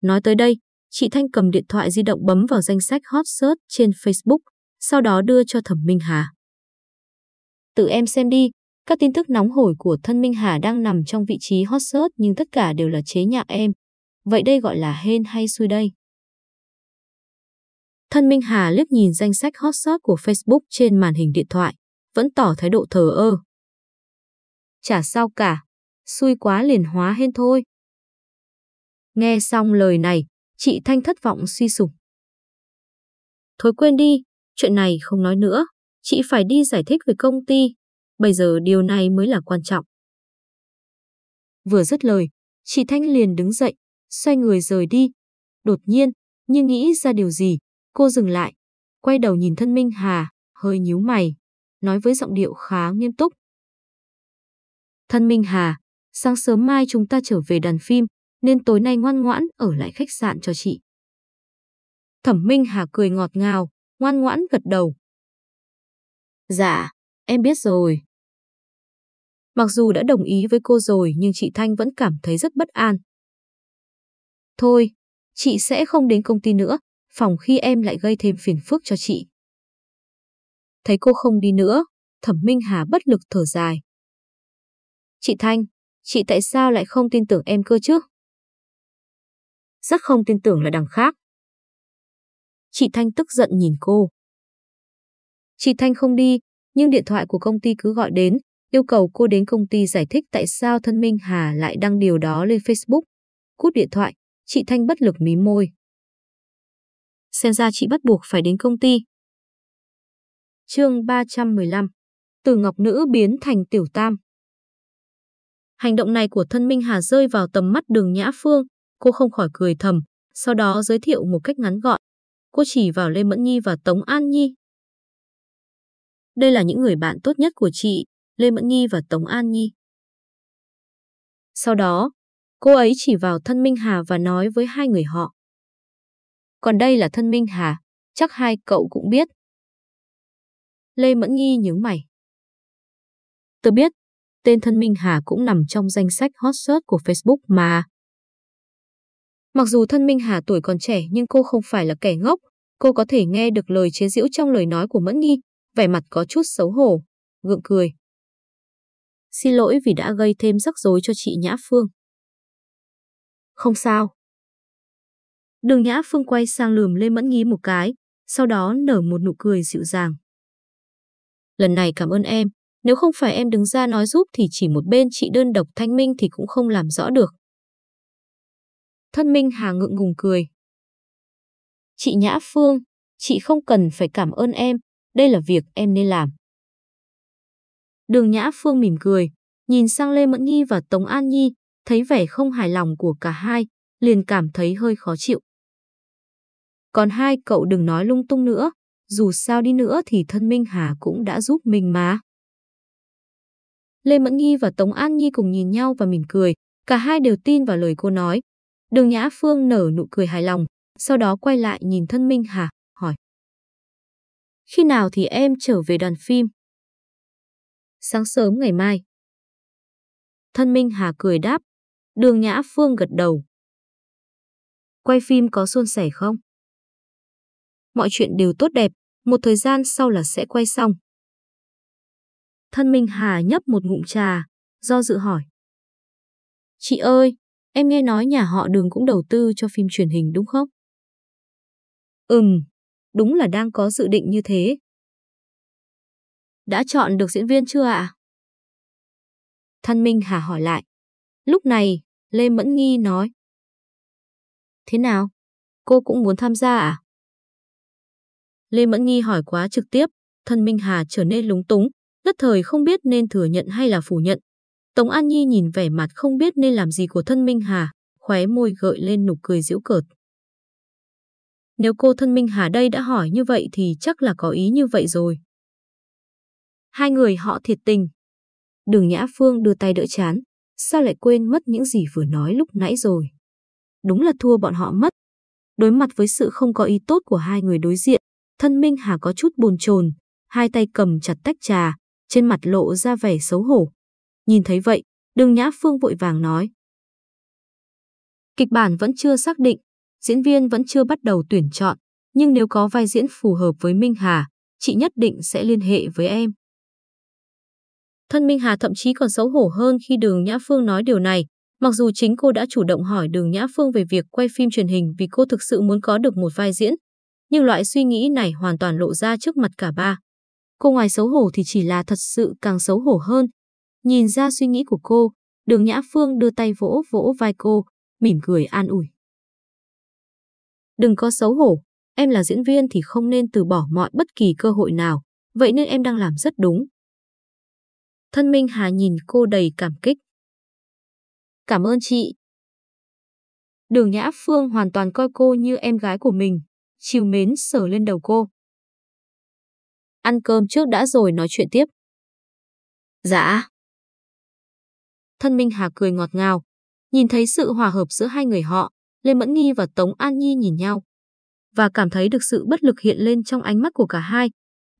Nói tới đây, chị Thanh cầm điện thoại di động bấm vào danh sách hot search trên Facebook, sau đó đưa cho Thẩm Minh Hà. Tự em xem đi, các tin tức nóng hổi của thân Minh Hà đang nằm trong vị trí hot search nhưng tất cả đều là chế nhạo em. Vậy đây gọi là hên hay xui đây? Thân Minh Hà liếc nhìn danh sách hot search của Facebook trên màn hình điện thoại, vẫn tỏ thái độ thờ ơ. Chả sao cả, xui quá liền hóa hên thôi. Nghe xong lời này, chị Thanh thất vọng suy sụp. Thôi quên đi, chuyện này không nói nữa, chị phải đi giải thích với công ty, bây giờ điều này mới là quan trọng. Vừa dứt lời, chị Thanh liền đứng dậy, xoay người rời đi. Đột nhiên, như nghĩ ra điều gì, cô dừng lại, quay đầu nhìn thân Minh Hà, hơi nhíu mày, nói với giọng điệu khá nghiêm túc. Thân Minh Hà, sáng sớm mai chúng ta trở về đoàn phim, nên tối nay ngoan ngoãn ở lại khách sạn cho chị. Thẩm Minh Hà cười ngọt ngào, ngoan ngoãn gật đầu. Dạ, em biết rồi. Mặc dù đã đồng ý với cô rồi nhưng chị Thanh vẫn cảm thấy rất bất an. Thôi, chị sẽ không đến công ty nữa, phòng khi em lại gây thêm phiền phức cho chị. Thấy cô không đi nữa, Thẩm Minh Hà bất lực thở dài. Chị Thanh, chị tại sao lại không tin tưởng em cơ chứ? Rất không tin tưởng là đằng khác. Chị Thanh tức giận nhìn cô. Chị Thanh không đi, nhưng điện thoại của công ty cứ gọi đến, yêu cầu cô đến công ty giải thích tại sao thân Minh Hà lại đăng điều đó lên Facebook. Cút điện thoại, chị Thanh bất lực mí môi. Xem ra chị bắt buộc phải đến công ty. chương 315 Từ Ngọc Nữ biến thành Tiểu Tam Hành động này của thân Minh Hà rơi vào tầm mắt đường Nhã Phương, cô không khỏi cười thầm, sau đó giới thiệu một cách ngắn gọn. Cô chỉ vào Lê Mẫn Nhi và Tống An Nhi. Đây là những người bạn tốt nhất của chị, Lê Mẫn Nhi và Tống An Nhi. Sau đó, cô ấy chỉ vào thân Minh Hà và nói với hai người họ. Còn đây là thân Minh Hà, chắc hai cậu cũng biết. Lê Mẫn nghi nhướng mày. Tôi biết, tên thân Minh Hà cũng nằm trong danh sách hot search của Facebook mà. Mặc dù thân Minh Hà tuổi còn trẻ nhưng cô không phải là kẻ ngốc, cô có thể nghe được lời chế giễu trong lời nói của Mẫn Nghi, vẻ mặt có chút xấu hổ, gượng cười. Xin lỗi vì đã gây thêm rắc rối cho chị Nhã Phương. Không sao. Đường Nhã Phương quay sang lườm Lê Mẫn Nghi một cái, sau đó nở một nụ cười dịu dàng. Lần này cảm ơn em, nếu không phải em đứng ra nói giúp thì chỉ một bên chị đơn độc thanh minh thì cũng không làm rõ được. Thân Minh Hà ngượng ngùng cười. Chị Nhã Phương, chị không cần phải cảm ơn em, đây là việc em nên làm. Đường Nhã Phương mỉm cười, nhìn sang Lê Mẫn Nhi và Tống An Nhi, thấy vẻ không hài lòng của cả hai, liền cảm thấy hơi khó chịu. Còn hai cậu đừng nói lung tung nữa, dù sao đi nữa thì thân Minh Hà cũng đã giúp mình mà. Lê Mẫn nghi và Tống An Nhi cùng nhìn nhau và mỉm cười, cả hai đều tin vào lời cô nói. Đường Nhã Phương nở nụ cười hài lòng, sau đó quay lại nhìn thân Minh Hà, hỏi. Khi nào thì em trở về đoàn phim? Sáng sớm ngày mai. Thân Minh Hà cười đáp, đường Nhã Phương gật đầu. Quay phim có suôn sẻ không? Mọi chuyện đều tốt đẹp, một thời gian sau là sẽ quay xong. Thân Minh Hà nhấp một ngụm trà, do dự hỏi. Chị ơi, em nghe nói nhà họ đường cũng đầu tư cho phim truyền hình đúng không? Ừm, đúng là đang có dự định như thế. Đã chọn được diễn viên chưa ạ? Thân Minh Hà hỏi lại. Lúc này, Lê Mẫn Nghi nói. Thế nào? Cô cũng muốn tham gia à? Lê Mẫn Nghi hỏi quá trực tiếp, thân Minh Hà trở nên lúng túng, nhất thời không biết nên thừa nhận hay là phủ nhận. Tống An Nhi nhìn vẻ mặt không biết nên làm gì của thân Minh Hà, khóe môi gợi lên nụ cười giễu cợt. Nếu cô thân Minh Hà đây đã hỏi như vậy thì chắc là có ý như vậy rồi. Hai người họ thiệt tình. Đường Nhã Phương đưa tay đỡ chán, sao lại quên mất những gì vừa nói lúc nãy rồi. Đúng là thua bọn họ mất. Đối mặt với sự không có ý tốt của hai người đối diện, thân Minh Hà có chút bồn chồn, hai tay cầm chặt tách trà, trên mặt lộ ra vẻ xấu hổ. Nhìn thấy vậy, đường Nhã Phương vội vàng nói. Kịch bản vẫn chưa xác định, diễn viên vẫn chưa bắt đầu tuyển chọn, nhưng nếu có vai diễn phù hợp với Minh Hà, chị nhất định sẽ liên hệ với em. Thân Minh Hà thậm chí còn xấu hổ hơn khi đường Nhã Phương nói điều này, mặc dù chính cô đã chủ động hỏi đường Nhã Phương về việc quay phim truyền hình vì cô thực sự muốn có được một vai diễn, nhưng loại suy nghĩ này hoàn toàn lộ ra trước mặt cả ba. Cô ngoài xấu hổ thì chỉ là thật sự càng xấu hổ hơn. Nhìn ra suy nghĩ của cô, đường Nhã Phương đưa tay vỗ vỗ vai cô, mỉm cười an ủi. Đừng có xấu hổ, em là diễn viên thì không nên từ bỏ mọi bất kỳ cơ hội nào, vậy nên em đang làm rất đúng. Thân Minh Hà nhìn cô đầy cảm kích. Cảm ơn chị. Đường Nhã Phương hoàn toàn coi cô như em gái của mình, chiều mến sờ lên đầu cô. Ăn cơm trước đã rồi nói chuyện tiếp. Dạ. Thân Minh Hà cười ngọt ngào, nhìn thấy sự hòa hợp giữa hai người họ, Lê Mẫn Nghi và Tống An Nhi nhìn nhau và cảm thấy được sự bất lực hiện lên trong ánh mắt của cả hai.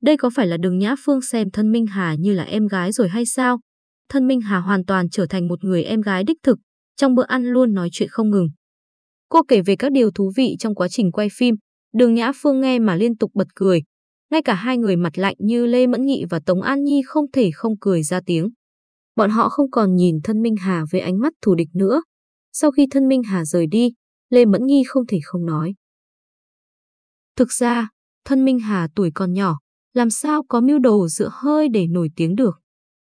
Đây có phải là đường Nhã Phương xem thân Minh Hà như là em gái rồi hay sao? Thân Minh Hà hoàn toàn trở thành một người em gái đích thực, trong bữa ăn luôn nói chuyện không ngừng. Cô kể về các điều thú vị trong quá trình quay phim, đường Nhã Phương nghe mà liên tục bật cười. Ngay cả hai người mặt lạnh như Lê Mẫn Nghị và Tống An Nhi không thể không cười ra tiếng. Bọn họ không còn nhìn thân Minh Hà với ánh mắt thù địch nữa. Sau khi thân Minh Hà rời đi, Lê Mẫn Nghi không thể không nói. Thực ra, thân Minh Hà tuổi còn nhỏ, làm sao có mưu đồ dựa hơi để nổi tiếng được.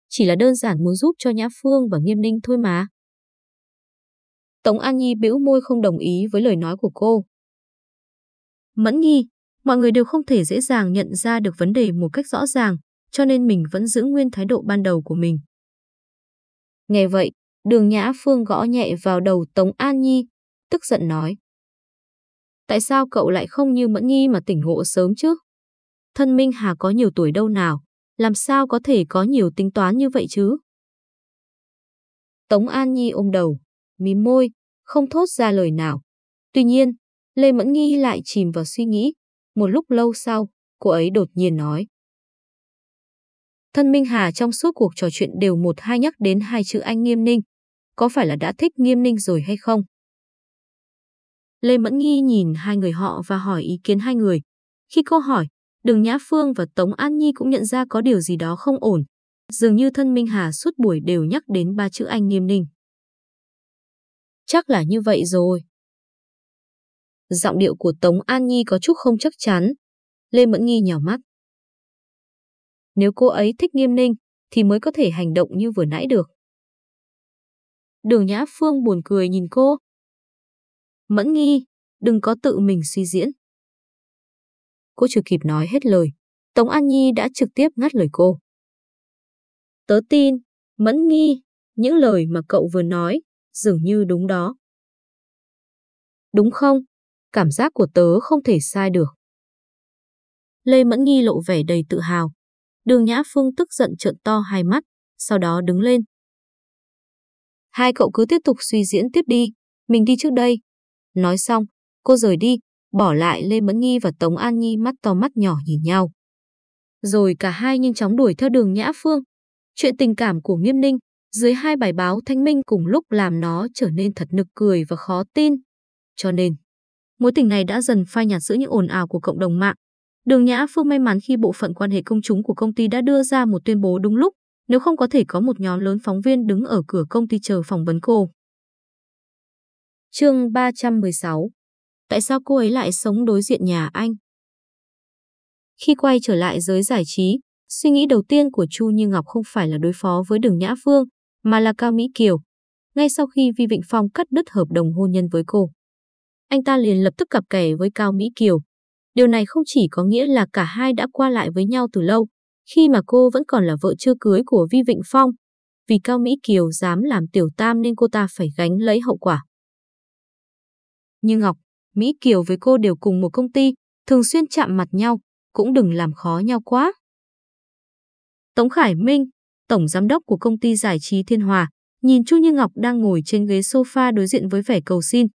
Chỉ là đơn giản muốn giúp cho Nhã Phương và Nghiêm Ninh thôi mà. Tống An Nhi bĩu môi không đồng ý với lời nói của cô. Mẫn Nhi, mọi người đều không thể dễ dàng nhận ra được vấn đề một cách rõ ràng, cho nên mình vẫn giữ nguyên thái độ ban đầu của mình. Nghe vậy, đường Nhã Phương gõ nhẹ vào đầu Tống An Nhi, tức giận nói. Tại sao cậu lại không như Mẫn Nhi mà tỉnh ngộ sớm chứ? Thân Minh Hà có nhiều tuổi đâu nào, làm sao có thể có nhiều tính toán như vậy chứ? Tống An Nhi ôm đầu, mím môi, không thốt ra lời nào. Tuy nhiên, Lê Mẫn Nhi lại chìm vào suy nghĩ. Một lúc lâu sau, cô ấy đột nhiên nói. Thân Minh Hà trong suốt cuộc trò chuyện đều một hai nhắc đến hai chữ anh Nghiêm Ninh. Có phải là đã thích Nghiêm Ninh rồi hay không? Lê Mẫn Nghi nhìn hai người họ và hỏi ý kiến hai người, Khi cô hỏi, Đường Nhã Phương và Tống An Nhi cũng nhận ra có điều gì đó không ổn. Dường như thân Minh Hà suốt buổi đều nhắc đến ba chữ anh nghiêm ninh. Chắc là như vậy rồi. Giọng điệu của Tống An Nhi có chút không chắc chắn. Lê Mẫn Nghi nhỏ mắt. Nếu cô ấy thích nghiêm ninh, thì mới có thể hành động như vừa nãy được. Đường Nhã Phương buồn cười nhìn cô. Mẫn Nghi, đừng có tự mình suy diễn. Cô chưa kịp nói hết lời, Tống An Nhi đã trực tiếp ngắt lời cô. Tớ tin, Mẫn Nghi, những lời mà cậu vừa nói, dường như đúng đó. Đúng không? Cảm giác của tớ không thể sai được. Lê Mẫn Nghi lộ vẻ đầy tự hào. Đường Nhã Phương tức giận trợn to hai mắt, sau đó đứng lên. Hai cậu cứ tiếp tục suy diễn tiếp đi, mình đi trước đây. Nói xong, cô rời đi, bỏ lại Lê Mẫn Nghi và Tống An Nhi mắt to mắt nhỏ nhìn nhau. Rồi cả hai nhanh chóng đuổi theo đường Nhã Phương. Chuyện tình cảm của Nghiêm Ninh, dưới hai bài báo thanh minh cùng lúc làm nó trở nên thật nực cười và khó tin. Cho nên, mối tình này đã dần phai nhạt giữa những ồn ào của cộng đồng mạng. Đường Nhã Phương may mắn khi bộ phận quan hệ công chúng của công ty đã đưa ra một tuyên bố đúng lúc, nếu không có thể có một nhóm lớn phóng viên đứng ở cửa công ty chờ phỏng vấn cô. Chương 316 Tại sao cô ấy lại sống đối diện nhà anh? Khi quay trở lại giới giải trí, suy nghĩ đầu tiên của Chu Như Ngọc không phải là đối phó với Đường Nhã Phương, mà là Cao Mỹ Kiều. Ngay sau khi Vi Vịnh Phong cắt đứt hợp đồng hôn nhân với cô, anh ta liền lập tức cặp kè với Cao Mỹ Kiều. Điều này không chỉ có nghĩa là cả hai đã qua lại với nhau từ lâu, khi mà cô vẫn còn là vợ chưa cưới của Vi Vịnh Phong. Vì Cao Mỹ Kiều dám làm tiểu tam nên cô ta phải gánh lấy hậu quả. Như Ngọc, Mỹ Kiều với cô đều cùng một công ty, thường xuyên chạm mặt nhau, cũng đừng làm khó nhau quá. Tống Khải Minh, tổng giám đốc của công ty giải trí Thiên Hòa, nhìn Chu Như Ngọc đang ngồi trên ghế sofa đối diện với vẻ cầu xin.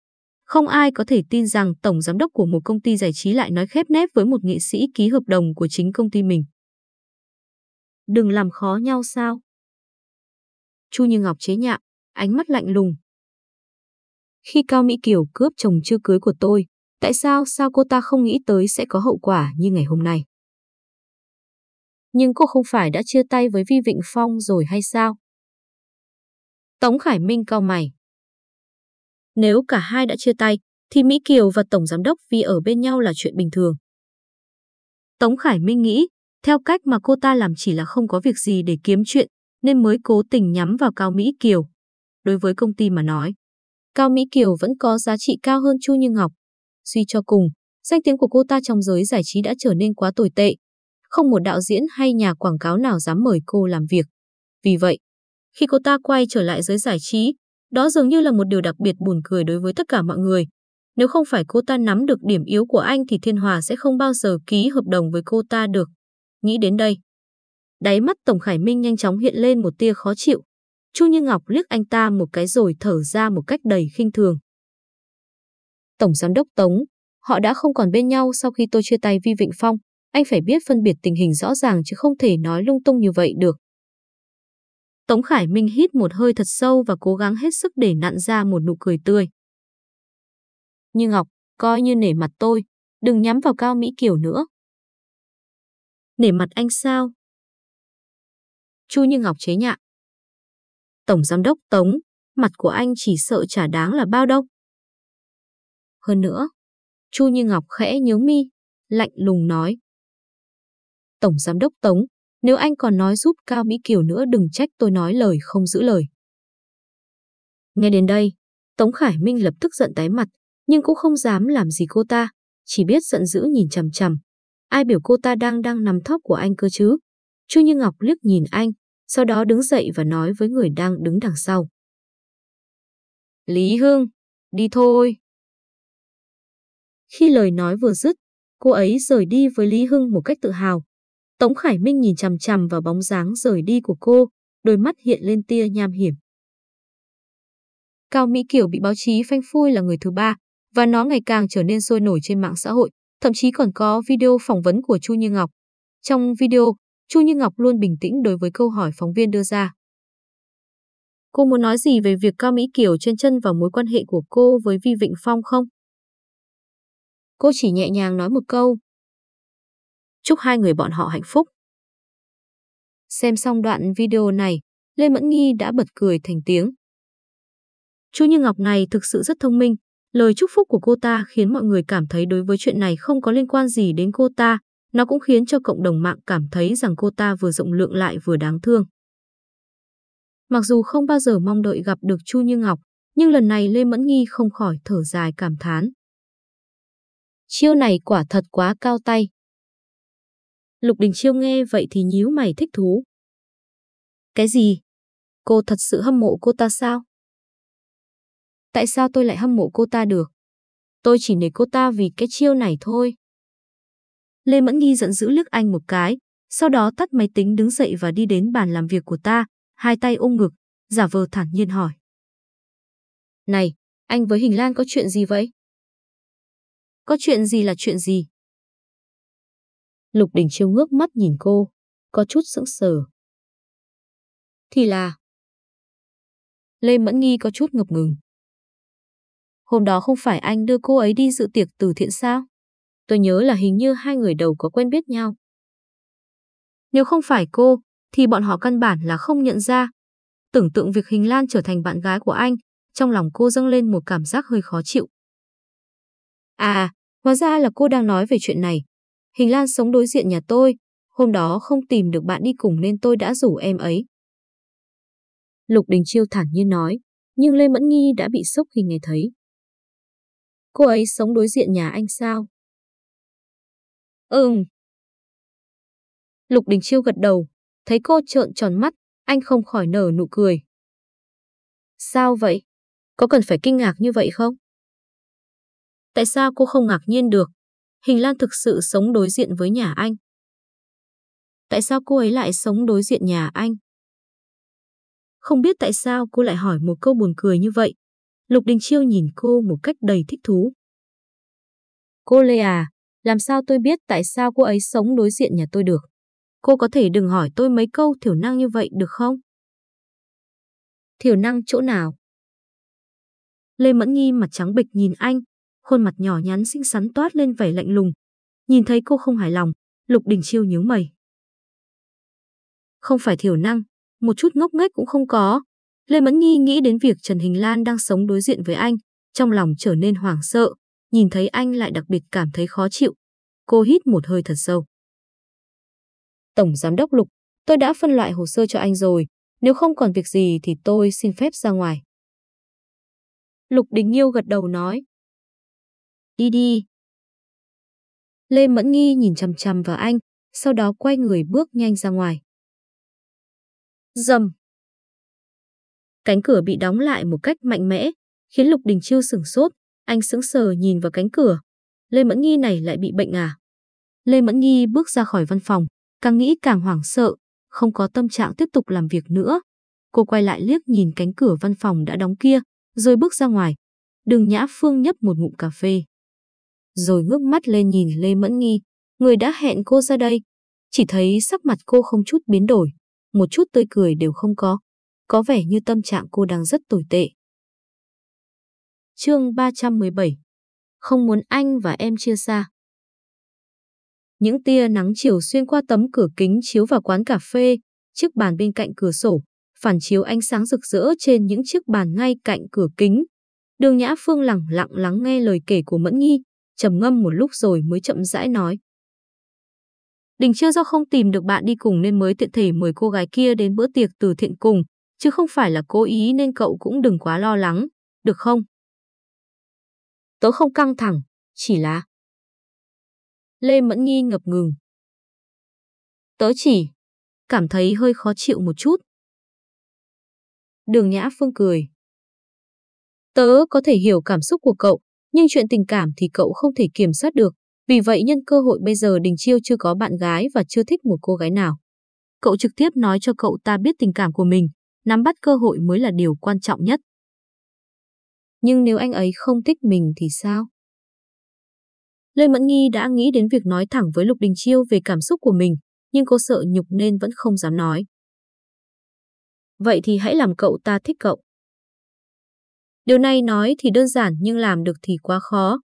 Không ai có thể tin rằng tổng giám đốc của một công ty giải trí lại nói khép nép với một nghệ sĩ ký hợp đồng của chính công ty mình. Đừng làm khó nhau sao? Chu Như Ngọc chế nhạo, ánh mắt lạnh lùng. Khi Cao Mỹ Kiều cướp chồng chưa cưới của tôi, tại sao sao cô ta không nghĩ tới sẽ có hậu quả như ngày hôm nay? Nhưng cô không phải đã chia tay với Vi Vịnh Phong rồi hay sao? Tống Khải Minh cao mày. Nếu cả hai đã chia tay, thì Mỹ Kiều và Tổng Giám đốc Vi ở bên nhau là chuyện bình thường. Tống Khải Minh nghĩ, theo cách mà cô ta làm chỉ là không có việc gì để kiếm chuyện, nên mới cố tình nhắm vào Cao Mỹ Kiều. Đối với công ty mà nói, Cao Mỹ Kiều vẫn có giá trị cao hơn Chu Như Ngọc. Suy cho cùng, danh tiếng của cô ta trong giới giải trí đã trở nên quá tồi tệ. Không một đạo diễn hay nhà quảng cáo nào dám mời cô làm việc. Vì vậy, khi cô ta quay trở lại giới giải trí, đó dường như là một điều đặc biệt buồn cười đối với tất cả mọi người. Nếu không phải cô ta nắm được điểm yếu của anh thì Thiên Hòa sẽ không bao giờ ký hợp đồng với cô ta được. Nghĩ đến đây, đáy mắt Tổng Khải Minh nhanh chóng hiện lên một tia khó chịu. Chu Như Ngọc liếc anh ta một cái rồi thở ra một cách đầy khinh thường. Tổng Giám đốc Tống, họ đã không còn bên nhau sau khi tôi chia tay Vi Vịnh Phong. Anh phải biết phân biệt tình hình rõ ràng chứ không thể nói lung tung như vậy được. Tống Khải Minh hít một hơi thật sâu và cố gắng hết sức để nặn ra một nụ cười tươi. Như Ngọc, coi như nể mặt tôi, đừng nhắm vào Cao Mỹ Kiều nữa. Nể mặt anh sao? Chu Như Ngọc chế nhạo. Tổng Giám đốc Tống, mặt của anh chỉ sợ chả đáng là bao đâu. Hơn nữa, Chu Như Ngọc khẽ nhớ mi, lạnh lùng nói. Tổng Giám đốc Tống, nếu anh còn nói giúp Cao Mỹ Kiều nữa đừng trách tôi nói lời không giữ lời. Nghe đến đây, Tống Khải Minh lập tức giận tái mặt, nhưng cũng không dám làm gì cô ta, chỉ biết giận dữ nhìn chằm chằm. Ai biểu cô ta đang đang nằm thóp của anh cơ chứ? Chu Như Ngọc liếc nhìn anh, sau đó đứng dậy và nói với người đang đứng đằng sau. Lý Hương, đi thôi. Khi lời nói vừa dứt, cô ấy rời đi với Lý Hưng một cách tự hào. Tống Khải Minh nhìn chằm chằm vào bóng dáng rời đi của cô, đôi mắt hiện lên tia nham hiểm. Cao Mỹ Kiều bị báo chí phanh phui là người thứ ba, và nó ngày càng trở nên sôi nổi trên mạng xã hội, thậm chí còn có video phỏng vấn của Chu Như Ngọc. Trong video, Chu Như Ngọc luôn bình tĩnh đối với câu hỏi phóng viên đưa ra. Cô muốn nói gì về việc Cao Mỹ Kiều trên chân vào mối quan hệ của cô với Vi Vịnh Phong không? Cô chỉ nhẹ nhàng nói một câu. Chúc hai người bọn họ hạnh phúc. Xem xong đoạn video này, Lê Mẫn Nghi đã bật cười thành tiếng. Chu Như Ngọc này thực sự rất thông minh, lời chúc phúc của cô ta khiến mọi người cảm thấy đối với chuyện này không có liên quan gì đến cô ta, nó cũng khiến cho cộng đồng mạng cảm thấy rằng cô ta vừa rộng lượng lại vừa đáng thương. Mặc dù không bao giờ mong đợi gặp được Chu Như Ngọc, nhưng lần này Lê Mẫn Nghi không khỏi thở dài cảm thán. Chiêu này quả thật quá cao tay. Lục Đình Chiêu nghe vậy thì nhíu mày thích thú. Cái gì? Cô thật sự hâm mộ cô ta sao? Tại sao tôi lại hâm mộ cô ta được? Tôi chỉ nể cô ta vì cái chiêu này thôi. Lê Mẫn Nghi giận dữ liếc anh một cái, sau đó tắt máy tính đứng dậy và đi đến bàn làm việc của ta, hai tay ôm ngực, giả vờ thản nhiên hỏi. Này, anh với Hình Lan có chuyện gì vậy? Có chuyện gì là chuyện gì? Lục Đình Chiêu ngước mắt nhìn cô, có chút sững sờ. Thì là... Lê Mẫn Nghi có chút ngập ngừng. Hôm đó không phải anh đưa cô ấy đi dự tiệc từ thiện sao? Tôi nhớ là hình như hai người đầu có quen biết nhau. Nếu không phải cô, thì bọn họ căn bản là không nhận ra. Tưởng tượng việc Hình Lan trở thành bạn gái của anh, trong lòng cô dâng lên một cảm giác hơi khó chịu. À, à hóa ra là cô đang nói về chuyện này. Hình Lan sống đối diện nhà tôi, hôm đó không tìm được bạn đi cùng nên tôi đã rủ em ấy. Lục Đình Chiêu thản nhiên nói, nhưng Lê Mẫn Nghi đã bị sốc khi nghe thấy. Cô ấy sống đối diện nhà anh sao? Ừm. Lục Đình Chiêu gật đầu, thấy cô trợn tròn mắt, anh không khỏi nở nụ cười. Sao vậy? Có cần phải kinh ngạc như vậy không? Tại sao cô không ngạc nhiên được? Hình Lan thực sự sống đối diện với nhà anh. Tại sao cô ấy lại sống đối diện nhà anh? Không biết tại sao cô lại hỏi một câu buồn cười như vậy. Lục Đình Chiêu nhìn cô một cách đầy thích thú. Cô Lê à, làm sao tôi biết tại sao cô ấy sống đối diện nhà tôi được? Cô có thể đừng hỏi tôi mấy câu thiểu năng như vậy được không? Thiểu năng chỗ nào? Lê Mẫn Nghi mặt trắng bịch nhìn anh, khuôn mặt nhỏ nhắn xinh xắn toát lên vẻ lạnh lùng. Nhìn thấy cô không hài lòng, Lục Đình Chiêu nhướng mày. Không phải thiểu năng, một chút ngốc nghếch cũng không có. Lê Mẫn Nghi nghĩ đến việc Trần Hình Lan đang sống đối diện với anh, trong lòng trở nên hoảng sợ, nhìn thấy anh lại đặc biệt cảm thấy khó chịu. Cô hít một hơi thật sâu. Tổng Giám đốc Lục, tôi đã phân loại hồ sơ cho anh rồi, nếu không còn việc gì thì tôi xin phép ra ngoài. Lục Đình Nghiêu gật đầu nói. Đi đi. Lê Mẫn Nghi nhìn chằm chằm vào anh, sau đó quay người bước nhanh ra ngoài. Dầm. Cánh cửa bị đóng lại một cách mạnh mẽ, khiến Lục Đình Chiêu sửng sốt, anh sững sờ nhìn vào cánh cửa. Lê Mẫn Nghi này lại bị bệnh à? Lê Mẫn Nghi bước ra khỏi văn phòng, càng nghĩ càng hoảng sợ, không có tâm trạng tiếp tục làm việc nữa. Cô quay lại liếc nhìn cánh cửa văn phòng đã đóng kia, rồi bước ra ngoài. Đường Nhã Phương nhấp một ngụm cà phê. Rồi ngước mắt lên nhìn Lê Mẫn Nghi, người đã hẹn cô ra đây. Chỉ thấy sắc mặt cô không chút biến đổi, một chút tươi cười đều không có. Có vẻ như tâm trạng cô đang rất tồi tệ. Chương 317 Không muốn anh và em chia xa Những tia nắng chiều xuyên qua tấm cửa kính chiếu vào quán cà phê, chiếc bàn bên cạnh cửa sổ, phản chiếu ánh sáng rực rỡ trên những chiếc bàn ngay cạnh cửa kính. Đường Nhã Phương lặng lặng lắng nghe lời kể của Mẫn nghi trầm ngâm một lúc rồi mới chậm rãi nói. Đình chưa do không tìm được bạn đi cùng nên mới tiện thể mời cô gái kia đến bữa tiệc từ thiện cùng, chứ không phải là cố ý nên cậu cũng đừng quá lo lắng, được không? Tớ không căng thẳng, chỉ là... Lê Mẫn Nhi ngập ngừng. Tớ chỉ cảm thấy hơi khó chịu một chút. Đường Nhã Phương cười. Tớ có thể hiểu cảm xúc của cậu, nhưng chuyện tình cảm thì cậu không thể kiểm soát được. Vì vậy nhân cơ hội bây giờ Đình Chiêu chưa có bạn gái và chưa thích một cô gái nào. Cậu trực tiếp nói cho cậu ta biết tình cảm của mình, nắm bắt cơ hội mới là điều quan trọng nhất. Nhưng nếu anh ấy không thích mình thì sao? Lê Mẫn Nghi đã nghĩ đến việc nói thẳng với Lục Đình Chiêu về cảm xúc của mình, nhưng cô sợ nhục nên vẫn không dám nói. Vậy thì hãy làm cậu ta thích cậu. Điều này nói thì đơn giản nhưng làm được thì quá khó.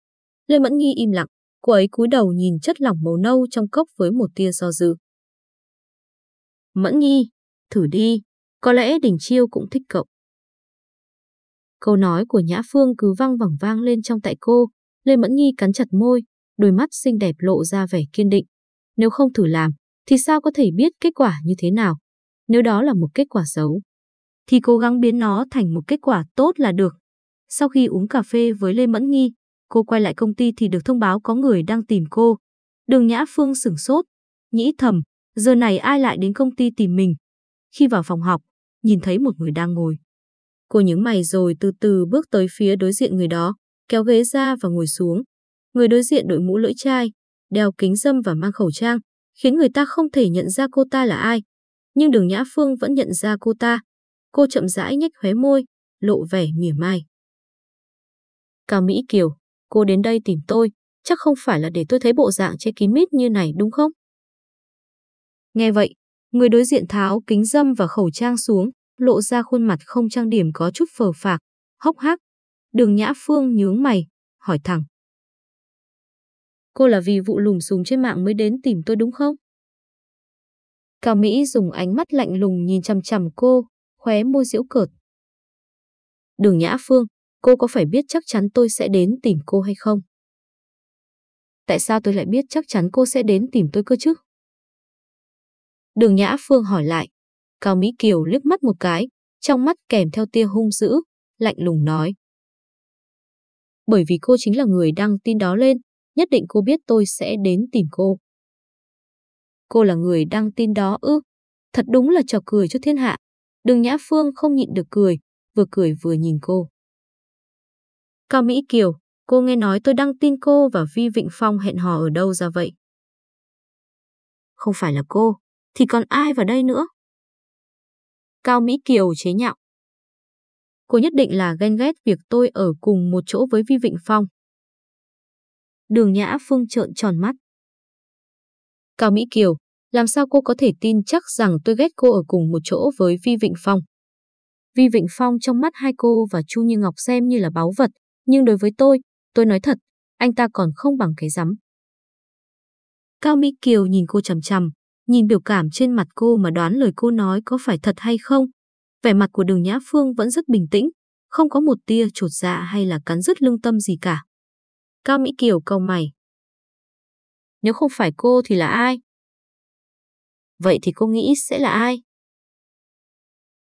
Lê Mẫn Nghi im lặng, Cô ấy cúi đầu nhìn chất lỏng màu nâu trong cốc với một tia do dự. Mẫn Nhi, thử đi, có lẽ Đình Chiêu cũng thích cậu. Câu nói của Nhã Phương cứ vang vẳng vang lên trong tại cô, Lê Mẫn Nhi cắn chặt môi, đôi mắt xinh đẹp lộ ra vẻ kiên định. Nếu không thử làm, thì sao có thể biết kết quả như thế nào? Nếu đó là một kết quả xấu, thì cố gắng biến nó thành một kết quả tốt là được. Sau khi uống cà phê với Lê Mẫn nghi, cô quay lại công ty thì được thông báo có người đang tìm cô. Đường Nhã Phương sửng sốt, nghĩ thầm, giờ này ai lại đến công ty tìm mình. Khi vào phòng học, nhìn thấy một người đang ngồi. Cô nhướng mày rồi từ từ bước tới phía đối diện người đó, kéo ghế ra và ngồi xuống. Người đối diện đội mũ lưỡi chai, đeo kính dâm và mang khẩu trang, khiến người ta không thể nhận ra cô ta là ai. Nhưng đường Nhã Phương vẫn nhận ra cô ta. Cô chậm rãi nhếch khóe môi, lộ vẻ mỉa mai. Cao Mỹ Kiều, cô đến đây tìm tôi, chắc không phải là để tôi thấy bộ dạng che kín mít như này đúng không? Nghe vậy, người đối diện tháo kính dâm và khẩu trang xuống, lộ ra khuôn mặt không trang điểm có chút phờ phạc, hốc hác. Đường Nhã Phương nhướng mày, hỏi thẳng. Cô là vì vụ lùm xùm trên mạng mới đến tìm tôi đúng không? Cao Mỹ dùng ánh mắt lạnh lùng nhìn chằm chằm cô, khóe môi giễu cợt. Đường Nhã Phương, cô có phải biết chắc chắn tôi sẽ đến tìm cô hay không? Tại sao tôi lại biết chắc chắn cô sẽ đến tìm tôi cơ chứ? Đường Nhã Phương hỏi lại. Cao Mỹ Kiều liếc mắt một cái, trong mắt kèm theo tia hung dữ, lạnh lùng nói. Bởi vì cô chính là người đăng tin đó lên, nhất định cô biết tôi sẽ đến tìm cô. Cô là người đăng tin đó ư? Thật đúng là trò cười cho thiên hạ. Đường Nhã Phương không nhịn được cười, vừa cười vừa nhìn cô. Cao Mỹ Kiều, cô nghe nói tôi đăng tin cô và Vi Vịnh Phong hẹn hò ở đâu ra vậy? Không phải là cô, thì còn ai vào đây nữa? Cao Mỹ Kiều chế nhạo. Cô nhất định là ghen ghét việc tôi ở cùng một chỗ với Vi Vịnh Phong. Đường Nhã Phương trợn tròn mắt. Cao Mỹ Kiều, làm sao cô có thể tin chắc rằng tôi ghét cô ở cùng một chỗ với Vi Vịnh Phong? Vi Vịnh Phong trong mắt hai cô và Chu Như Ngọc xem như là báu vật, nhưng đối với tôi, tôi nói thật, anh ta còn không bằng cái rắm. Cao Mỹ Kiều nhìn cô chằm chằm, nhìn biểu cảm trên mặt cô mà đoán lời cô nói có phải thật hay không. Vẻ mặt của đường Nhã Phương vẫn rất bình tĩnh, không có một tia trột dạ hay là cắn rứt lương tâm gì cả. Cao Mỹ Kiều câu mày. Nếu không phải cô thì là ai? Vậy thì cô nghĩ sẽ là ai?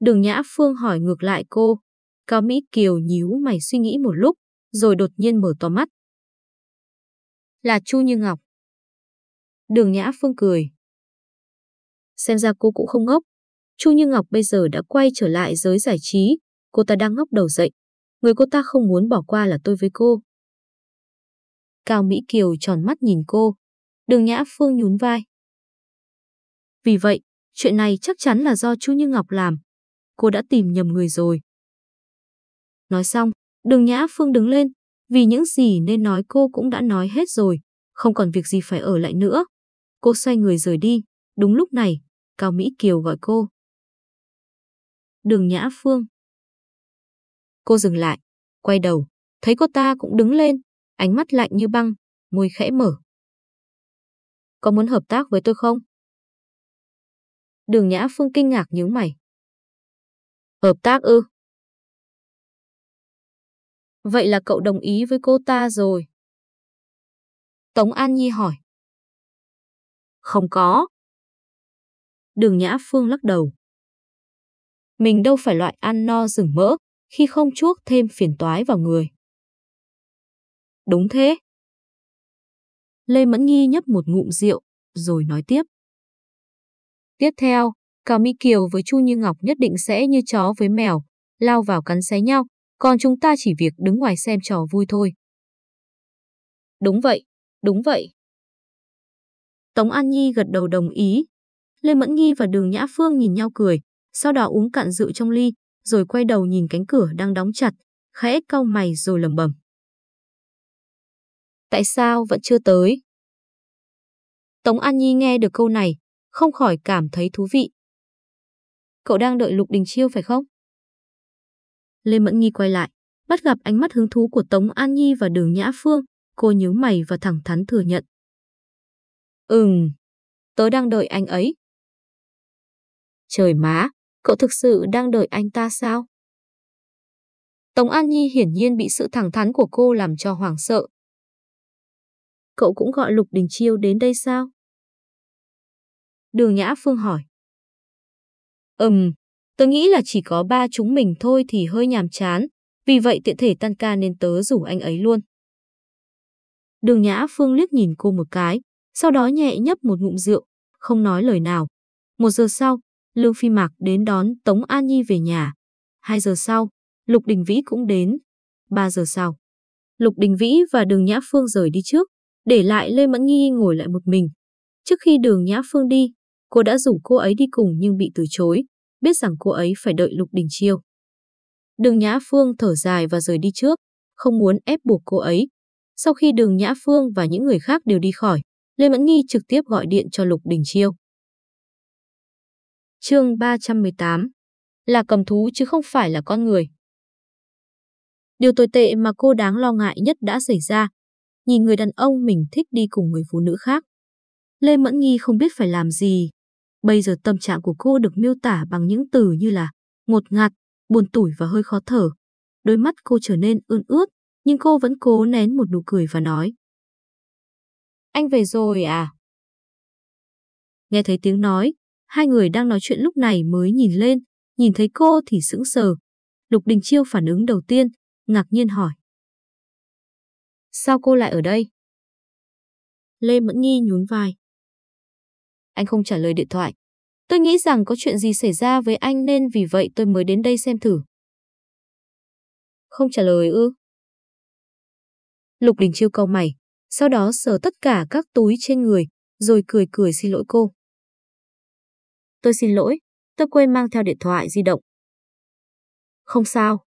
Đường Nhã Phương hỏi ngược lại cô. Cao Mỹ Kiều nhíu mày suy nghĩ một lúc, rồi đột nhiên mở to mắt. Là Chu Như Ngọc. Đường Nhã Phương cười. Xem ra cô cũng không ngốc. Chu Như Ngọc bây giờ đã quay trở lại giới giải trí, cô ta đang ngóc đầu dậy. Người cô ta không muốn bỏ qua là tôi với cô. Cao Mỹ Kiều tròn mắt nhìn cô. Đường Nhã Phương nhún vai. Vì vậy, chuyện này chắc chắn là do Chu Như Ngọc làm. Cô đã tìm nhầm người rồi. Nói xong, đường Nhã Phương đứng lên. Vì những gì nên nói cô cũng đã nói hết rồi. Không còn việc gì phải ở lại nữa. Cô xoay người rời đi. Đúng lúc này, Cao Mỹ Kiều gọi cô. Đường Nhã Phương. Cô dừng lại, quay đầu, thấy cô ta cũng đứng lên, ánh mắt lạnh như băng, môi khẽ mở. Có muốn hợp tác với tôi không? Đường Nhã Phương kinh ngạc nhướng mày. Hợp tác ư? Vậy là cậu đồng ý với cô ta rồi. Tống An Nhi hỏi. Không có. Đường Nhã Phương lắc đầu. Mình đâu phải loại ăn no rừng mỡ, khi không chuốc thêm phiền toái vào người. Đúng thế. Lê Mẫn Nhi nhấp một ngụm rượu, rồi nói tiếp. Tiếp theo, Cao Mỹ Kiều với Chu Như Ngọc nhất định sẽ như chó với mèo, lao vào cắn xé nhau, còn chúng ta chỉ việc đứng ngoài xem trò vui thôi. Đúng vậy, đúng vậy. Tống An Nhi gật đầu đồng ý, Lê Mẫn Nhi và Đường Nhã Phương nhìn nhau cười, sau đó uống cạn rượu trong ly, rồi quay đầu nhìn cánh cửa đang đóng chặt, khẽ cau mày rồi lẩm bẩm. Tại sao vẫn chưa tới? Tống An Nhi nghe được câu này, không khỏi cảm thấy thú vị. Cậu đang đợi Lục Đình Chiêu phải không? Lê Mẫn Nhi quay lại, bắt gặp ánh mắt hứng thú của Tống An Nhi và Đường Nhã Phương, cô nhíu mày và thẳng thắn thừa nhận. Ừm, tớ đang đợi anh ấy. Trời má, cậu thực sự đang đợi anh ta sao? Tống An Nhi hiển nhiên bị sự thẳng thắn của cô làm cho hoảng sợ. Cậu cũng gọi Lục Đình Chiêu đến đây sao? Đường Nhã Phương hỏi. Ừm, tớ nghĩ là chỉ có ba chúng mình thôi thì hơi nhàm chán, vì vậy tiện thể tan ca nên tớ rủ anh ấy luôn. Đường Nhã Phương liếc nhìn cô một cái, sau đó nhẹ nhấp một ngụm rượu, không nói lời nào. Một giờ sau, Lương Phi Mạc đến đón Tống An Nhi về nhà. Hai giờ sau, Lục Đình Vĩ cũng đến. Ba giờ sau, Lục Đình Vĩ và Đường Nhã Phương rời đi trước, để lại Lê Mẫn Nghi ngồi lại một mình. Trước khi Đường Nhã Phương đi, cô đã rủ cô ấy đi cùng nhưng bị từ chối, biết rằng cô ấy phải đợi Lục Đình Chiêu. Đường Nhã Phương thở dài và rời đi trước, không muốn ép buộc cô ấy. Sau khi Đường Nhã Phương và những người khác đều đi khỏi, Lê Mẫn Nghi trực tiếp gọi điện cho Lục Đình Chiêu. Chương 318 Là cầm thú chứ không phải là con người. Điều tồi tệ mà cô đáng lo ngại nhất đã xảy ra. Nhìn người đàn ông mình thích đi cùng người phụ nữ khác. Lê Mẫn Nghi không biết phải làm gì. Bây giờ tâm trạng của cô được miêu tả bằng những từ như là ngột ngạt, buồn tủi và hơi khó thở. Đôi mắt cô trở nên ươn ướt, nhưng cô vẫn cố nén một nụ cười và nói. Anh về rồi à? Nghe thấy tiếng nói, hai người đang nói chuyện lúc này mới nhìn lên, nhìn thấy cô thì sững sờ. Lục Đình Chiêu phản ứng đầu tiên, ngạc nhiên hỏi. Sao cô lại ở đây? Lê Mẫn Nghi nhún vai. Anh không trả lời điện thoại. Tôi nghĩ rằng có chuyện gì xảy ra với anh nên vì vậy tôi mới đến đây xem thử. Không trả lời ư? Lục Đình Chiêu câu mày, sau đó sờ tất cả các túi trên người, rồi cười cười xin lỗi cô. Tôi xin lỗi, tôi quên mang theo điện thoại di động. Không sao.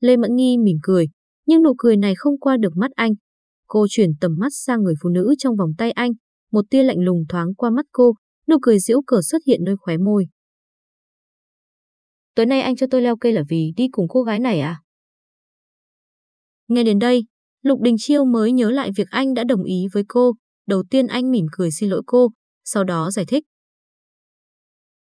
Lê Mẫn Nghi mỉm cười, nhưng nụ cười này không qua được mắt anh. Cô chuyển tầm mắt sang người phụ nữ trong vòng tay anh, một tia lạnh lùng thoáng qua mắt cô, nụ cười giễu cờ xuất hiện nơi khóe môi. Tối nay anh cho tôi leo cây là vì đi cùng cô gái này à? Nghe đến đây, Lục Đình Chiêu mới nhớ lại việc anh đã đồng ý với cô. Đầu tiên anh mỉm cười xin lỗi cô, sau đó giải thích.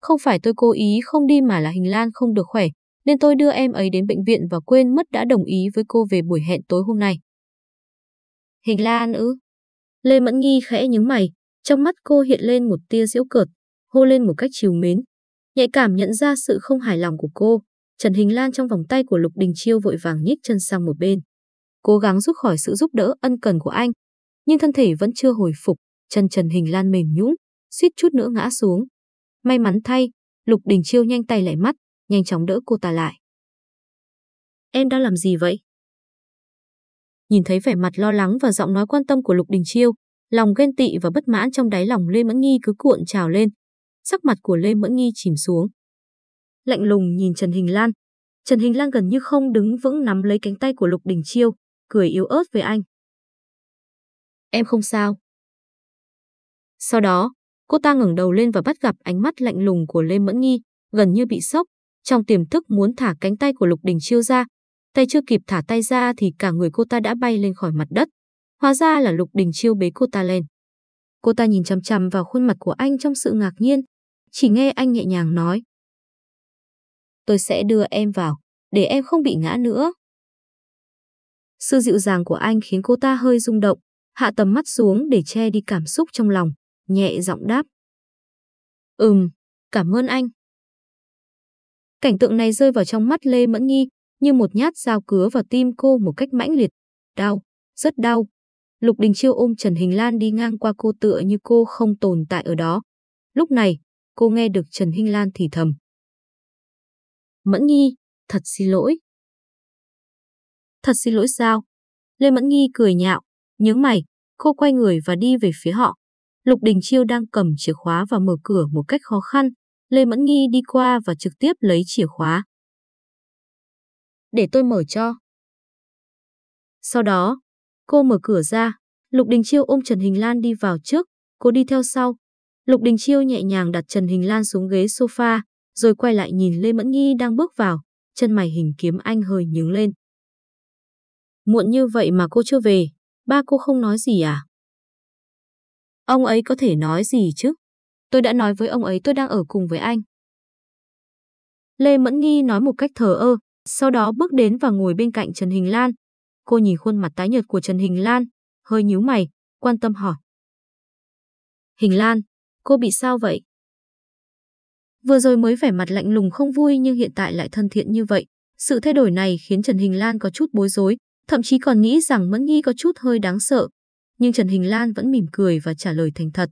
Không phải tôi cố ý không đi mà là Hình Lan không được khỏe, nên tôi đưa em ấy đến bệnh viện và quên mất đã đồng ý với cô về buổi hẹn tối hôm nay. Hình Lan ư? Lê Mẫn Nghi khẽ nhướng mày, trong mắt cô hiện lên một tia giễu cợt, hô lên một cách chiều mến. Nhạy cảm nhận ra sự không hài lòng của cô, Trần Hình Lan trong vòng tay của Lục Đình Chiêu vội vàng nhích chân sang một bên. Cố gắng rút khỏi sự giúp đỡ ân cần của anh, nhưng thân thể vẫn chưa hồi phục, chân Trần Hình Lan mềm nhũn, suýt chút nữa ngã xuống. May mắn thay, Lục Đình Chiêu nhanh tay lại mắt, nhanh chóng đỡ cô ta lại. Em đang làm gì vậy? Nhìn thấy vẻ mặt lo lắng và giọng nói quan tâm của Lục Đình Chiêu, lòng ghen tị và bất mãn trong đáy lòng Lê Mẫn Nghi cứ cuộn trào lên. Sắc mặt của Lê Mẫn Nghi chìm xuống. Lạnh lùng nhìn Trần Hình Lan. Trần Hình Lan gần như không đứng vững nắm lấy cánh tay của Lục Đình Chiêu, cười yếu ớt với anh. Em không sao. Sau đó, cô ta ngẩng đầu lên và bắt gặp ánh mắt lạnh lùng của Lê Mẫn Nghi, gần như bị sốc, trong tiềm thức muốn thả cánh tay của Lục Đình Chiêu ra. Tay chưa kịp thả tay ra thì cả người cô ta đã bay lên khỏi mặt đất. Hóa ra là Lục Đình Chiêu bế cô ta lên. Cô ta nhìn chằm chằm vào khuôn mặt của anh trong sự ngạc nhiên. Chỉ nghe anh nhẹ nhàng nói. Tôi sẽ đưa em vào, để em không bị ngã nữa. Sự dịu dàng của anh khiến cô ta hơi rung động, hạ tầm mắt xuống để che đi cảm xúc trong lòng, nhẹ giọng đáp. Ừm, cảm ơn anh. Cảnh tượng này rơi vào trong mắt Lê Mẫn Nghi, như một nhát dao cứa vào tim cô một cách mãnh liệt. Đau, rất đau. Lục Đình Chiêu ôm Trần Hình Lan đi ngang qua cô tựa như cô không tồn tại ở đó. Lúc này, cô nghe được Trần Hình Lan thì thầm. Mẫn Nghi, thật xin lỗi. Thật xin lỗi sao? Lê Mẫn Nghi cười nhạo, nhướng mày, cô quay người và đi về phía họ. Lục Đình Chiêu đang cầm chìa khóa và mở cửa một cách khó khăn. Lê Mẫn Nghi đi qua và trực tiếp lấy chìa khóa. Để tôi mở cho. Sau đó, cô mở cửa ra, Lục Đình Chiêu ôm Trần Hình Lan đi vào trước, cô đi theo sau. Lục Đình Chiêu nhẹ nhàng đặt Trần Hình Lan xuống ghế sofa, rồi quay lại nhìn Lê Mẫn Nghi đang bước vào, chân mày hình kiếm anh hơi nhướng lên. Muộn như vậy mà cô chưa về, ba cô không nói gì à? Ông ấy có thể nói gì chứ? Tôi đã nói với ông ấy tôi đang ở cùng với anh. Lê Mẫn Nghi nói một cách thờ ơ, sau đó bước đến và ngồi bên cạnh Trần Hình Lan. Cô nhìn khuôn mặt tái nhợt của Trần Hình Lan, hơi nhíu mày, quan tâm hỏi. Hình Lan, cô bị sao vậy? Vừa rồi mới vẻ mặt lạnh lùng không vui nhưng hiện tại lại thân thiện như vậy. Sự thay đổi này khiến Trần Hình Lan có chút bối rối, thậm chí còn nghĩ rằng Mẫn Nghi có chút hơi đáng sợ. Nhưng Trần Hình Lan vẫn mỉm cười và trả lời thành thật.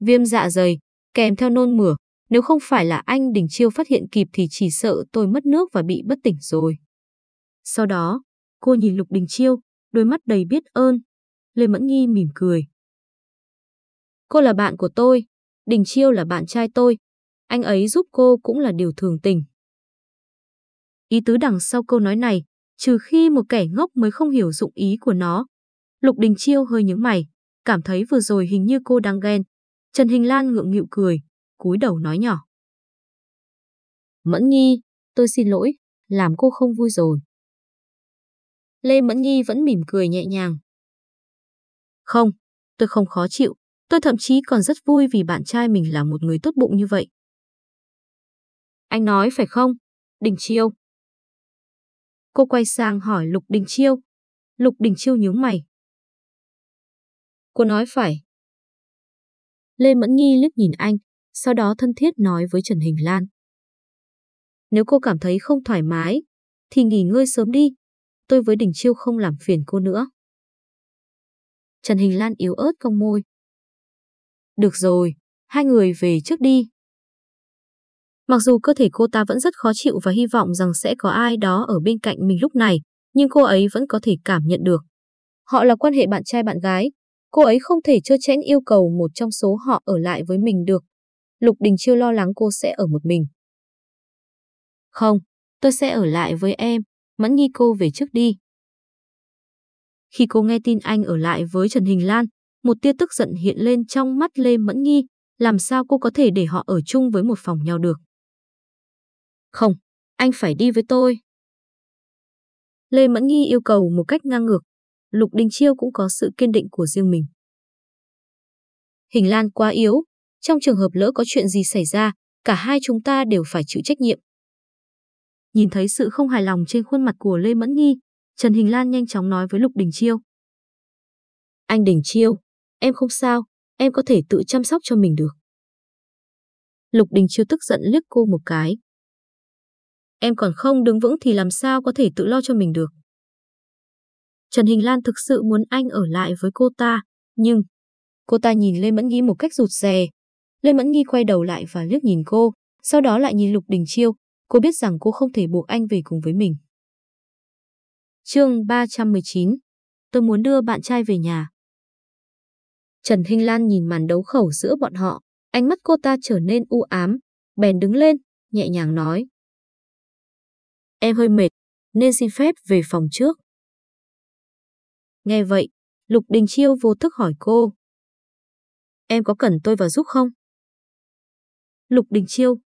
Viêm dạ dày, kèm theo nôn mửa, nếu không phải là anh Đình Chiêu phát hiện kịp thì chỉ sợ tôi mất nước và bị bất tỉnh rồi. Sau đó, cô nhìn Lục Đình Chiêu, đôi mắt đầy biết ơn. Lê Mẫn Nghi mỉm cười. Cô là bạn của tôi, Đình Chiêu là bạn trai tôi. Anh ấy giúp cô cũng là điều thường tình. Ý tứ đằng sau câu nói này, trừ khi một kẻ ngốc mới không hiểu dụng ý của nó. Lục Đình Chiêu hơi nhướng mày, cảm thấy vừa rồi hình như cô đang ghen. Trần Hình Lan ngượng nghịu cười, cúi đầu nói nhỏ. Mẫn Nhi, tôi xin lỗi, làm cô không vui rồi. Lê Mẫn Nhi vẫn mỉm cười nhẹ nhàng. Không, tôi không khó chịu, tôi thậm chí còn rất vui vì bạn trai mình là một người tốt bụng như vậy. Anh nói phải không, Đình Chiêu? Cô quay sang hỏi Lục Đình Chiêu. Lục Đình Chiêu nhướng mày. Cô nói phải. Lê Mẫn Nhi liếc nhìn anh, sau đó thân thiết nói với Trần Hình Lan. Nếu cô cảm thấy không thoải mái, thì nghỉ ngơi sớm đi. Tôi với Đình Chiêu không làm phiền cô nữa. Trần Hình Lan yếu ớt cong môi. Được rồi, hai người về trước đi. Mặc dù cơ thể cô ta vẫn rất khó chịu và hy vọng rằng sẽ có ai đó ở bên cạnh mình lúc này, nhưng cô ấy vẫn có thể cảm nhận được. Họ là quan hệ bạn trai bạn gái, cô ấy không thể trơ chẽn yêu cầu một trong số họ ở lại với mình được. Lục Đình Chiêu lo lắng cô sẽ ở một mình. Không, tôi sẽ ở lại với em, Mẫn Nghi cô về trước đi. Khi cô nghe tin anh ở lại với Trần Hình Lan, một tia tức giận hiện lên trong mắt Lê Mẫn Nghi, làm sao cô có thể để họ ở chung với một phòng nhau được. Không, anh phải đi với tôi. Lê Mẫn Nghi yêu cầu một cách ngang ngược. Lục Đình Chiêu cũng có sự kiên định của riêng mình. Hình Lan quá yếu, trong trường hợp lỡ có chuyện gì xảy ra, cả hai chúng ta đều phải chịu trách nhiệm. Nhìn thấy sự không hài lòng trên khuôn mặt của Lê Mẫn Nghi, Trần Hình Lan nhanh chóng nói với Lục Đình Chiêu. Anh Đình Chiêu, em không sao, em có thể tự chăm sóc cho mình được. Lục Đình Chiêu tức giận liếc cô một cái. Em còn không đứng vững thì làm sao có thể tự lo cho mình được. Trần Hình Lan thực sự muốn anh ở lại với cô ta, nhưng cô ta nhìn Lê Mẫn Nghi một cách rụt rè. Lê Mẫn Nghi quay đầu lại và liếc nhìn cô, sau đó lại nhìn Lục Đình Chiêu, cô biết rằng cô không thể buộc anh về cùng với mình. Chương 319 Tôi muốn đưa bạn trai về nhà. Trần Hinh Lan nhìn màn đấu khẩu giữa bọn họ, ánh mắt cô ta trở nên u ám, bèn đứng lên, nhẹ nhàng nói. Em hơi mệt, nên xin phép về phòng trước. Nghe vậy, Lục Đình Chiêu vô thức hỏi cô. Em có cần tôi vào giúp không? Lục Đình Chiêu.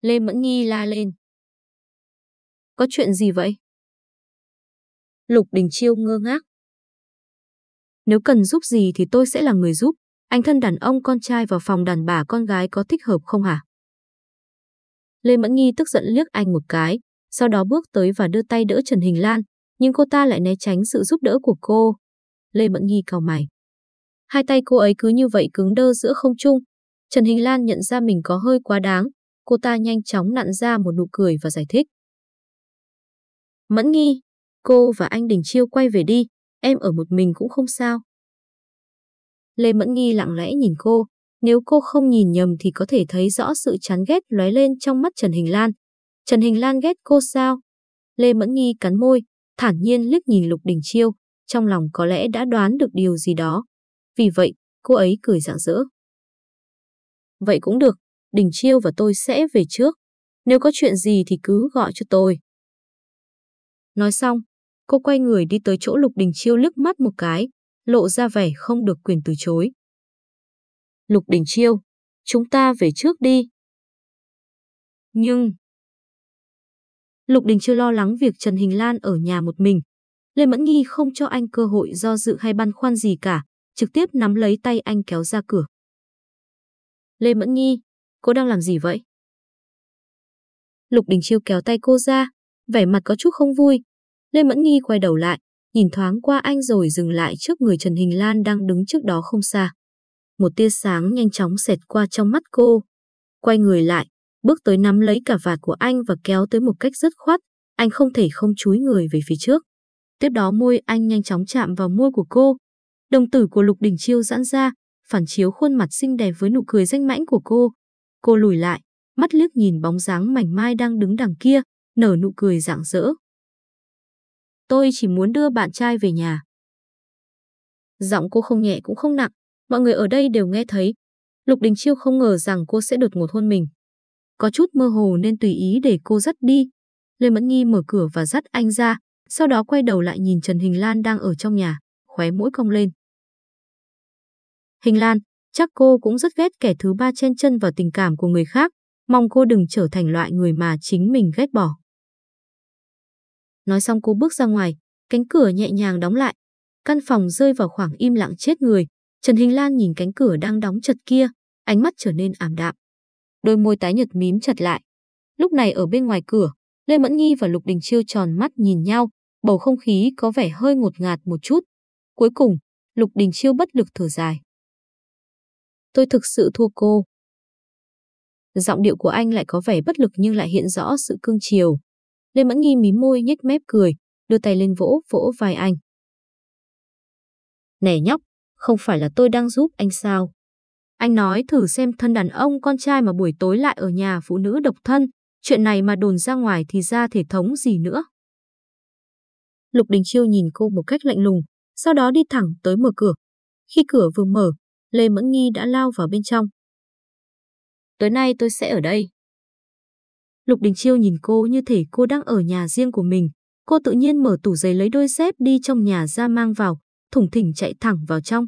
Lê Mẫn Nghi la lên. Có chuyện gì vậy? Lục Đình Chiêu ngơ ngác. Nếu cần giúp gì thì tôi sẽ là người giúp. Anh thân đàn ông con trai vào phòng đàn bà con gái có thích hợp không hả? Lê Mẫn Nghi tức giận liếc anh một cái, sau đó bước tới và đưa tay đỡ Trần Hình Lan, nhưng cô ta lại né tránh sự giúp đỡ của cô. Lê Mẫn Nghi cau mày. Hai tay cô ấy cứ như vậy cứng đơ giữa không trung. Trần Hình Lan nhận ra mình có hơi quá đáng, cô ta nhanh chóng nặn ra một nụ cười và giải thích. Mẫn Nghi, cô và anh Đình Chiêu quay về đi, em ở một mình cũng không sao. Lê Mẫn Nghi lặng lẽ nhìn cô, nếu cô không nhìn nhầm thì có thể thấy rõ sự chán ghét lóe lên trong mắt Trần Hình Lan. Trần Hình Lan ghét cô sao? Lê Mẫn Nghi cắn môi, thản nhiên liếc nhìn Lục Đình Chiêu, trong lòng có lẽ đã đoán được điều gì đó. Vì vậy, cô ấy cười rạng rỡ. Vậy cũng được, Đình Chiêu và tôi sẽ về trước. Nếu có chuyện gì thì cứ gọi cho tôi. Nói xong, cô quay người đi tới chỗ Lục Đình Chiêu lướt mắt một cái, lộ ra vẻ không được quyền từ chối. Lục Đình Chiêu, chúng ta về trước đi. Nhưng... Lục Đình chiêu lo lắng việc Trần Hình Lan ở nhà một mình. Lê Mẫn Nghi không cho anh cơ hội do dự hay băn khoăn gì cả, trực tiếp nắm lấy tay anh kéo ra cửa. Lê Mẫn Nhi, cô đang làm gì vậy? Lục Đình Chiêu kéo tay cô ra, vẻ mặt có chút không vui. Lê Mẫn Nhi quay đầu lại, nhìn thoáng qua anh rồi dừng lại trước người Trần Hình Lan đang đứng trước đó không xa. Một tia sáng nhanh chóng xẹt qua trong mắt cô. Quay người lại, bước tới nắm lấy cả vạt của anh và kéo tới một cách rất khoát, anh không thể không chúi người về phía trước. Tiếp đó môi anh nhanh chóng chạm vào môi của cô. Đồng tử của Lục Đình Chiêu giãn ra, phản chiếu khuôn mặt xinh đẹp với nụ cười danh mãnh của cô. Cô lùi lại, mắt liếc nhìn bóng dáng mảnh mai đang đứng đằng kia, nở nụ cười rạng rỡ. Tôi chỉ muốn đưa bạn trai về nhà. Giọng cô không nhẹ cũng không nặng, mọi người ở đây đều nghe thấy. Lục Đình Chiêu không ngờ rằng cô sẽ đột ngột hôn mình. Có chút mơ hồ nên tùy ý để cô dắt đi. Lê Mẫn Nghi mở cửa và dắt anh ra, sau đó quay đầu lại nhìn Trần Hình Lan đang ở trong nhà, khóe mũi cong lên. Hình Lan, chắc cô cũng rất ghét kẻ thứ ba chen chân vào tình cảm của người khác, mong cô đừng trở thành loại người mà chính mình ghét bỏ. Nói xong cô bước ra ngoài, cánh cửa nhẹ nhàng đóng lại. Căn phòng rơi vào khoảng im lặng chết người. Trần Hình Lan nhìn cánh cửa đang đóng chặt kia, ánh mắt trở nên ảm đạm. Đôi môi tái nhợt mím chặt lại. Lúc này ở bên ngoài cửa, Lê Mẫn Nghi và Lục Đình Chiêu tròn mắt nhìn nhau, bầu không khí có vẻ hơi ngột ngạt một chút. Cuối cùng, Lục Đình Chiêu bất lực thở dài. Tôi thực sự thua cô. Giọng điệu của anh lại có vẻ bất lực nhưng lại hiện rõ sự cương chiều. Lê Mẫn Nghi mím môi nhếch mép cười, đưa tay lên vỗ vỗ vai anh. Nè nhóc, không phải là tôi đang giúp anh sao? Anh nói thử xem thân đàn ông con trai mà buổi tối lại ở nhà phụ nữ độc thân, chuyện này mà đồn ra ngoài thì ra thể thống gì nữa. Lục Đình Chiêu nhìn cô một cách lạnh lùng, sau đó đi thẳng tới mở cửa. Khi cửa vừa mở, Lê Mẫn Nghi đã lao vào bên trong. Tối nay tôi sẽ ở đây. Lục Đình Chiêu nhìn cô như thể cô đang ở nhà riêng của mình. Cô tự nhiên mở tủ giày lấy đôi dép đi trong nhà ra mang vào, thủng thỉnh chạy thẳng vào trong.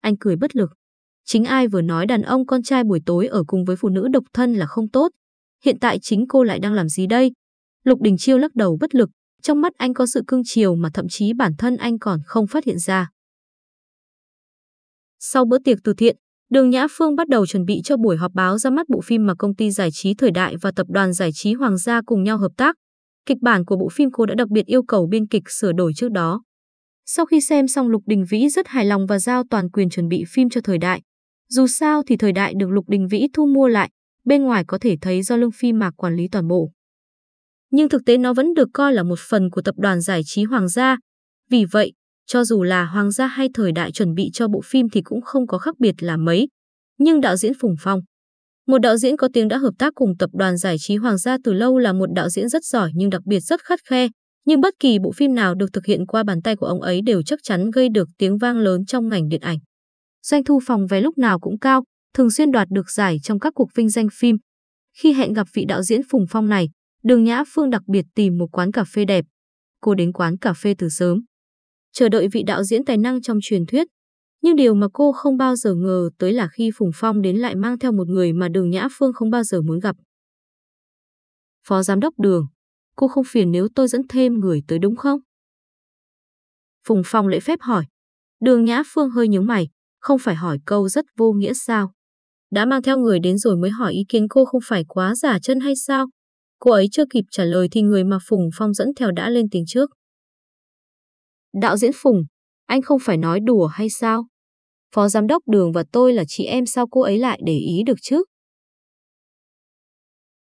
Anh cười bất lực. Chính ai vừa nói đàn ông con trai buổi tối ở cùng với phụ nữ độc thân là không tốt. Hiện tại chính cô lại đang làm gì đây? Lục Đình Chiêu lắc đầu bất lực, trong mắt anh có sự cưng chiều mà thậm chí bản thân anh còn không phát hiện ra. Sau bữa tiệc từ thiện, Đường Nhã Phương bắt đầu chuẩn bị cho buổi họp báo ra mắt bộ phim mà công ty giải trí Thời Đại và tập đoàn giải trí Hoàng gia cùng nhau hợp tác. Kịch bản của bộ phim cô đã đặc biệt yêu cầu biên kịch sửa đổi trước đó. Sau khi xem xong Lục Đình Vĩ rất hài lòng và giao toàn quyền chuẩn bị phim cho Thời Đại. Dù sao thì Thời Đại được Lục Đình Vĩ thu mua lại, bên ngoài có thể thấy do lương phi mạc quản lý toàn bộ. Nhưng thực tế nó vẫn được coi là một phần của tập đoàn giải trí Hoàng gia. Vì vậy, cho dù là Hoàng gia hay thời đại chuẩn bị cho bộ phim thì cũng không có khác biệt là mấy. Nhưng đạo diễn Phùng Phong, một đạo diễn có tiếng đã hợp tác cùng tập đoàn giải trí Hoàng gia từ lâu là một đạo diễn rất giỏi nhưng đặc biệt rất khắt khe. Nhưng bất kỳ bộ phim nào được thực hiện qua bàn tay của ông ấy đều chắc chắn gây được tiếng vang lớn trong ngành điện ảnh. Doanh thu phòng vé lúc nào cũng cao, thường xuyên đoạt được giải trong các cuộc vinh danh phim. Khi hẹn gặp vị đạo diễn Phùng Phong này, Đường Nhã Phương đặc biệt tìm một quán cà phê đẹp. Cô đến quán cà phê từ sớm chờ đợi vị đạo diễn tài năng trong truyền thuyết. Nhưng điều mà cô không bao giờ ngờ tới là khi Phùng Phong đến lại mang theo một người mà đường Nhã Phương không bao giờ muốn gặp. Phó Giám đốc Đường, cô không phiền nếu tôi dẫn thêm người tới đúng không? Phùng Phong lễ phép hỏi. Đường Nhã Phương hơi nhướng mày, không phải hỏi câu rất vô nghĩa sao? Đã mang theo người đến rồi mới hỏi ý kiến cô không phải quá giả chân hay sao? Cô ấy chưa kịp trả lời thì người mà Phùng Phong dẫn theo đã lên tiếng trước. Đạo diễn Phùng, anh không phải nói đùa hay sao? Phó giám đốc Đường và tôi là chị em sao cô ấy lại để ý được chứ?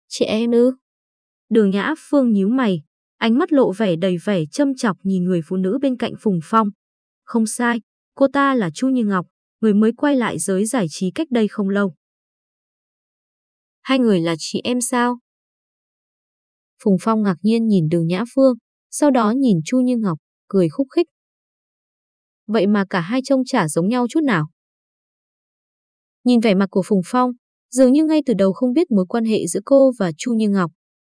Chị em ư? Đường Nhã Phương nhíu mày, ánh mắt lộ vẻ đầy vẻ châm chọc nhìn người phụ nữ bên cạnh Phùng Phong. Không sai, cô ta là Chu Như Ngọc, người mới quay lại giới giải trí cách đây không lâu. Hai người là chị em sao? Phùng Phong ngạc nhiên nhìn đường Nhã Phương, sau đó nhìn Chu Như Ngọc, cười khúc khích. Vậy mà cả hai trông chả giống nhau chút nào. Nhìn vẻ mặt của Phùng Phong, dường như ngay từ đầu không biết mối quan hệ giữa cô và Chu Như Ngọc.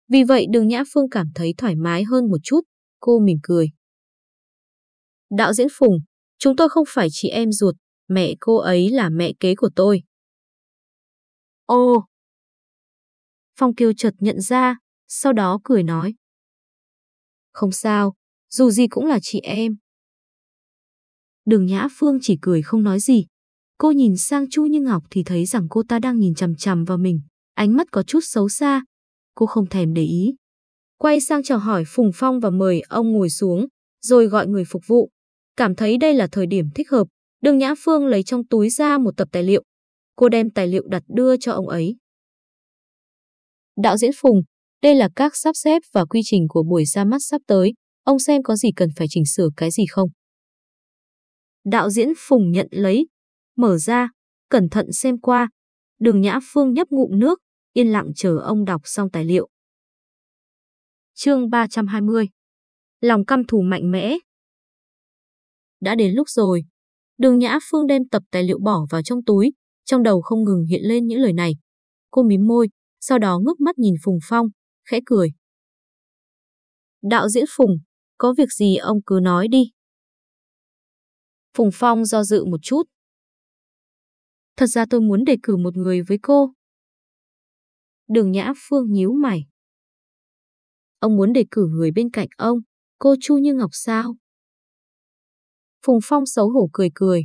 Vì vậy đường Nhã Phương cảm thấy thoải mái hơn một chút, cô mỉm cười. Đạo diễn Phùng, chúng tôi không phải chị em ruột, mẹ cô ấy là mẹ kế của tôi. Ô! Phong Kiều chợt nhận ra, sau đó cười nói. Không sao, dù gì cũng là chị em. Đường Nhã Phương chỉ cười không nói gì. Cô nhìn sang Chu Như Ngọc thì thấy rằng cô ta đang nhìn chằm chằm vào mình, ánh mắt có chút xấu xa. Cô không thèm để ý. Quay sang chào hỏi Phùng Phong và mời ông ngồi xuống, rồi gọi người phục vụ. Cảm thấy đây là thời điểm thích hợp, Đường Nhã Phương lấy trong túi ra một tập tài liệu. Cô đem tài liệu đặt đưa cho ông ấy. Đạo diễn Phùng, đây là các sắp xếp và quy trình của buổi ra mắt sắp tới. Ông xem có gì cần phải chỉnh sửa cái gì không? Đạo diễn Phùng nhận lấy, mở ra, cẩn thận xem qua. Đường Nhã Phương nhấp ngụm nước, yên lặng chờ ông đọc xong tài liệu. Chương 320 Lòng căm thù mạnh mẽ Đã đến lúc rồi. Đường Nhã Phương đem tập tài liệu bỏ vào trong túi, trong đầu không ngừng hiện lên những lời này. Cô mím môi, sau đó ngước mắt nhìn Phùng Phong, khẽ cười. Đạo diễn Phùng, có việc gì ông cứ nói đi. Phùng Phong do dự một chút. Thật ra tôi muốn đề cử một người với cô. Đường Nhã Phương nhíu mày. Ông muốn đề cử người bên cạnh ông, cô Chu Như Ngọc sao? Phùng Phong xấu hổ cười cười.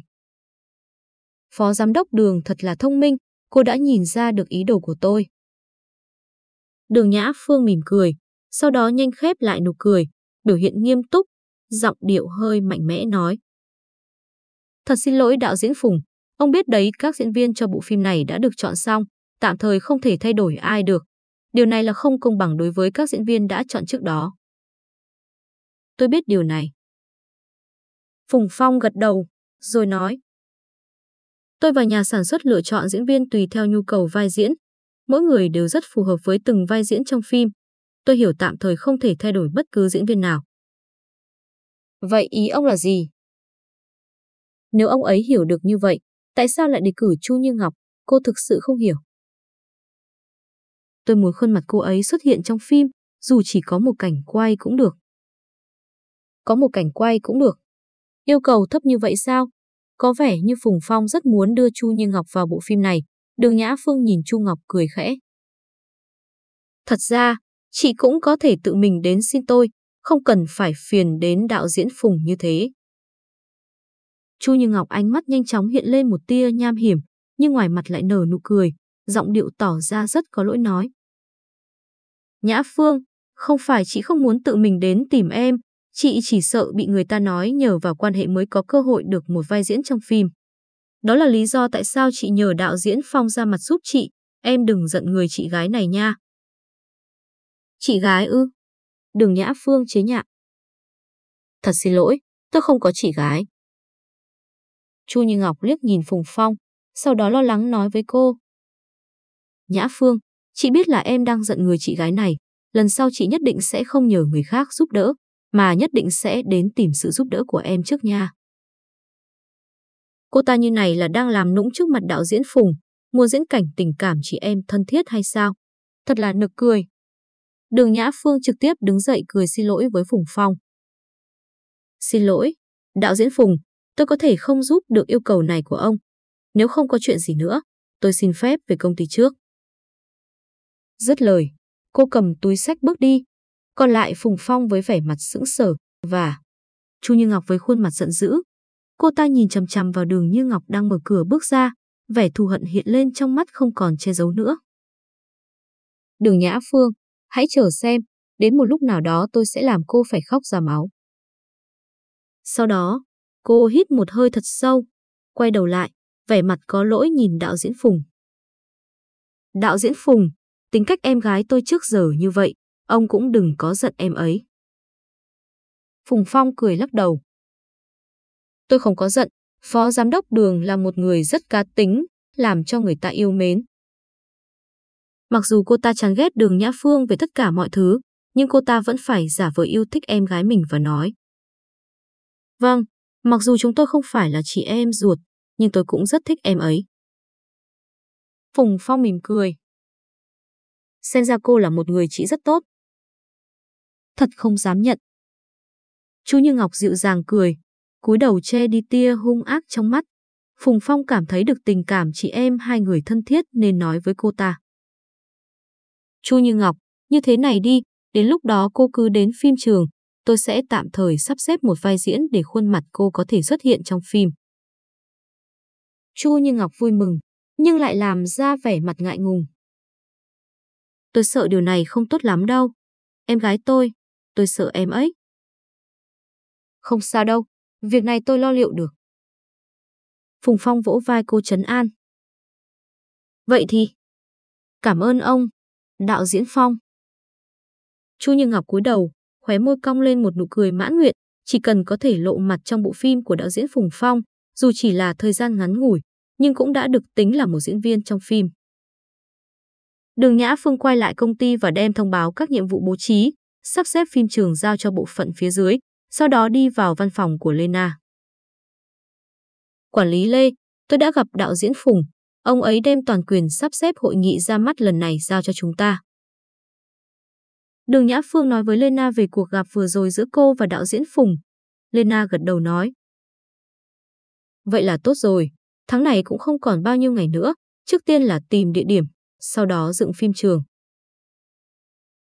Phó giám đốc đường thật là thông minh, cô đã nhìn ra được ý đồ của tôi. Đường Nhã Phương mỉm cười, sau đó nhanh khép lại nụ cười, biểu hiện nghiêm túc, giọng điệu hơi mạnh mẽ nói. Thật xin lỗi đạo diễn Phùng, ông biết đấy các diễn viên cho bộ phim này đã được chọn xong, tạm thời không thể thay đổi ai được. Điều này là không công bằng đối với các diễn viên đã chọn trước đó. Tôi biết điều này. Phùng Phong gật đầu, rồi nói. Tôi và nhà sản xuất lựa chọn diễn viên tùy theo nhu cầu vai diễn. Mỗi người đều rất phù hợp với từng vai diễn trong phim. Tôi hiểu tạm thời không thể thay đổi bất cứ diễn viên nào. Vậy ý ông là gì? Nếu ông ấy hiểu được như vậy, tại sao lại đề cử Chu Như Ngọc? Cô thực sự không hiểu. Tôi muốn khuôn mặt cô ấy xuất hiện trong phim, dù chỉ có một cảnh quay cũng được. Có một cảnh quay cũng được. Yêu cầu thấp như vậy sao? Có vẻ như Phùng Phong rất muốn đưa Chu Như Ngọc vào bộ phim này. Đường Nhã Phương nhìn Chu Ngọc cười khẽ. Thật ra, chị cũng có thể tự mình đến xin tôi, không cần phải phiền đến đạo diễn Phùng như thế. Chu Như Ngọc ánh mắt nhanh chóng hiện lên một tia nham hiểm, nhưng ngoài mặt lại nở nụ cười, giọng điệu tỏ ra rất có lỗi nói. Nhã Phương, không phải chị không muốn tự mình đến tìm em, chị chỉ sợ bị người ta nói nhờ vào quan hệ mới có cơ hội được một vai diễn trong phim. Đó là lý do tại sao chị nhờ đạo diễn Phong ra mặt giúp chị, em đừng giận người chị gái này nha. Chị gái ư? Đừng Nhã Phương chế nhạo. Thật xin lỗi, tôi không có chị gái. Chu Như Ngọc liếc nhìn Phùng Phong, sau đó lo lắng nói với cô. Nhã Phương, chị biết là em đang giận người chị gái này, lần sau chị nhất định sẽ không nhờ người khác giúp đỡ, mà nhất định sẽ đến tìm sự giúp đỡ của em trước nha. Cô ta như này là đang làm nũng trước mặt đạo diễn Phùng, mua diễn cảnh tình cảm chị em thân thiết hay sao? Thật là nực cười. Đường Nhã Phương trực tiếp đứng dậy cười xin lỗi với Phùng Phong. Xin lỗi, đạo diễn Phùng, tôi có thể không giúp được yêu cầu này của ông. Nếu không có chuyện gì nữa, tôi xin phép về công ty trước. Dứt lời, cô cầm túi sách bước đi, còn lại Phùng Phong với vẻ mặt sững sờ và Chu Như Ngọc với khuôn mặt giận dữ. Cô ta nhìn chằm chằm vào đường Như Ngọc đang mở cửa bước ra, vẻ thù hận hiện lên trong mắt không còn che giấu nữa. Đường Nhã Phương, hãy chờ xem, đến một lúc nào đó tôi sẽ làm cô phải khóc ra máu. Sau đó, cô hít một hơi thật sâu, quay đầu lại, vẻ mặt có lỗi nhìn đạo diễn Phùng. Đạo diễn Phùng, tính cách em gái tôi trước giờ như vậy, ông cũng đừng có giận em ấy. Phùng Phong cười lắc đầu. Tôi không có giận, phó giám đốc đường là một người rất cá tính, làm cho người ta yêu mến. Mặc dù cô ta chán ghét đường Nhã Phương về tất cả mọi thứ, nhưng cô ta vẫn phải giả vờ yêu thích em gái mình và nói. Vâng, mặc dù chúng tôi không phải là chị em ruột, nhưng tôi cũng rất thích em ấy. Phùng Phong mỉm cười. Xem ra cô là một người chị rất tốt. Thật không dám nhận. Chú Như Ngọc dịu dàng cười, cúi đầu che đi tia hung ác trong mắt. Phùng Phong cảm thấy được tình cảm chị em hai người thân thiết nên nói với cô ta. Chu Như Ngọc, như thế này đi, đến lúc đó cô cứ đến phim trường, tôi sẽ tạm thời sắp xếp một vai diễn để khuôn mặt cô có thể xuất hiện trong phim. Chu Như Ngọc vui mừng, nhưng lại làm ra vẻ mặt ngại ngùng. Tôi sợ điều này không tốt lắm đâu. Em gái tôi, tôi sợ em ấy. Không sao đâu, việc này tôi lo liệu được. Phùng Phong vỗ vai cô trấn an. Vậy thì, cảm ơn ông, đạo diễn Phong. Chu Như Ngọc cúi đầu, khóe môi cong lên một nụ cười mãn nguyện, chỉ cần có thể lộ mặt trong bộ phim của đạo diễn Phùng Phong, dù chỉ là thời gian ngắn ngủi, nhưng cũng đã được tính là một diễn viên trong phim. Đường Nhã Phương quay lại công ty và đem thông báo các nhiệm vụ bố trí, sắp xếp phim trường giao cho bộ phận phía dưới, sau đó đi vào văn phòng của Lena. Quản lý Lê, tôi đã gặp đạo diễn Phùng, ông ấy đem toàn quyền sắp xếp hội nghị ra mắt lần này giao cho chúng ta. Đường Nhã Phương nói với Lena về cuộc gặp vừa rồi giữa cô và đạo diễn Phùng. Lena gật đầu nói. Vậy là tốt rồi, tháng này cũng không còn bao nhiêu ngày nữa, trước tiên là tìm địa điểm, sau đó dựng phim trường.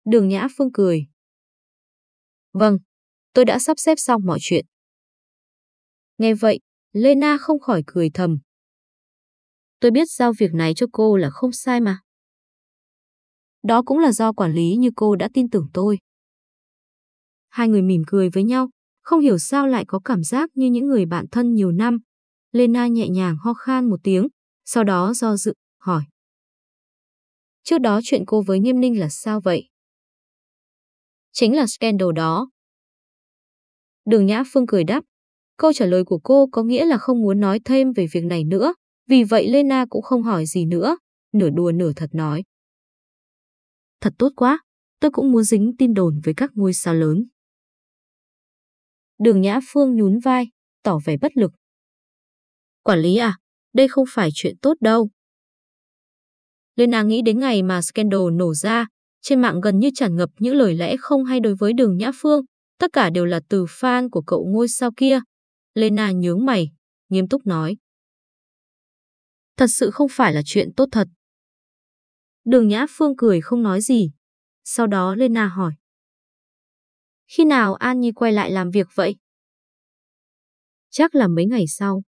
Đường Nhã Phương cười. Vâng, tôi đã sắp xếp xong mọi chuyện. Nghe vậy, Lena không khỏi cười thầm. Tôi biết giao việc này cho cô là không sai mà. Đó cũng là do quản lý như cô đã tin tưởng tôi. Hai người mỉm cười với nhau, không hiểu sao lại có cảm giác như những người bạn thân nhiều năm. Lena nhẹ nhàng ho khan một tiếng, sau đó do dự, hỏi. Trước đó chuyện cô với Nghiêm Ninh là sao vậy? Chính là scandal đó. Đường Nhã Phương cười đáp. Câu trả lời của cô có nghĩa là không muốn nói thêm về việc này nữa, vì vậy Lena cũng không hỏi gì nữa, nửa đùa nửa thật nói. Thật tốt quá, tôi cũng muốn dính tin đồn với các ngôi sao lớn. Đường Nhã Phương nhún vai, tỏ vẻ bất lực. Quản lý à, đây không phải chuyện tốt đâu. Lena nghĩ đến ngày mà scandal nổ ra, trên mạng gần như tràn ngập những lời lẽ không hay đối với đường Nhã Phương, tất cả đều là từ fan của cậu ngôi sao kia. Lena nhướng mày, nghiêm túc nói. Thật sự không phải là chuyện tốt thật. Đường Nhã Phương cười không nói gì. Sau đó Lena hỏi. Khi nào An Nhi quay lại làm việc vậy? Chắc là mấy ngày sau.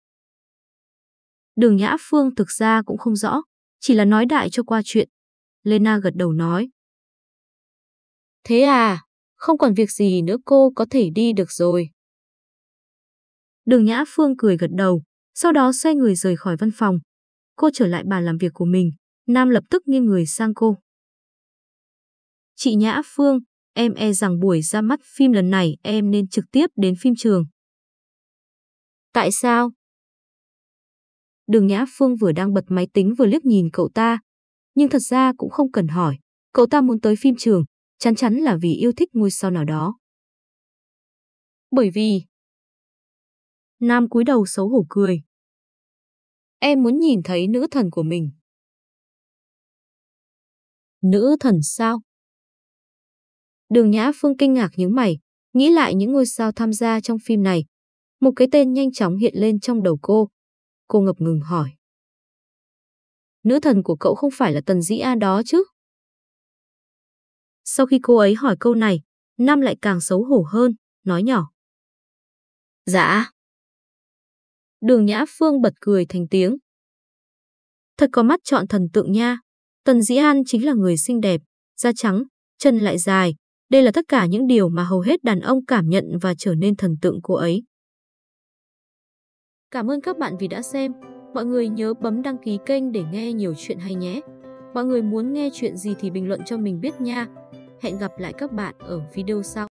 Đường Nhã Phương thực ra cũng không rõ, chỉ là nói đại cho qua chuyện. Lena gật đầu nói. Thế à, không còn việc gì nữa cô có thể đi được rồi. Đường Nhã Phương cười gật đầu, sau đó xoay người rời khỏi văn phòng. Cô trở lại bàn làm việc của mình, Nam lập tức nghiêng người sang cô. Chị Nhã Phương, em e rằng buổi ra mắt phim lần này em nên trực tiếp đến phim trường. Tại sao? Đường Nhã Phương vừa đang bật máy tính vừa liếc nhìn cậu ta. Nhưng thật ra cũng không cần hỏi. Cậu ta muốn tới phim trường, chắn chắn là vì yêu thích ngôi sao nào đó. Bởi vì... Nam cúi đầu xấu hổ cười. Em muốn nhìn thấy nữ thần của mình. Nữ thần sao? Đường Nhã Phương kinh ngạc nhướng mày, nghĩ lại những ngôi sao tham gia trong phim này. Một cái tên nhanh chóng hiện lên trong đầu cô. Cô ngập ngừng hỏi. Nữ thần của cậu không phải là Tần Dĩ An đó chứ? Sau khi cô ấy hỏi câu này, Nam lại càng xấu hổ hơn, nói nhỏ. Dạ. Đường Nhã Phương bật cười thành tiếng. Thật có mắt chọn thần tượng nha. Tần Dĩ An chính là người xinh đẹp, da trắng, chân lại dài. Đây là tất cả những điều mà hầu hết đàn ông cảm nhận và trở nên thần tượng cô ấy. Cảm ơn các bạn vì đã xem. Mọi người nhớ bấm đăng ký kênh để nghe nhiều chuyện hay nhé. Mọi người muốn nghe chuyện gì thì bình luận cho mình biết nha. Hẹn gặp lại các bạn ở video sau.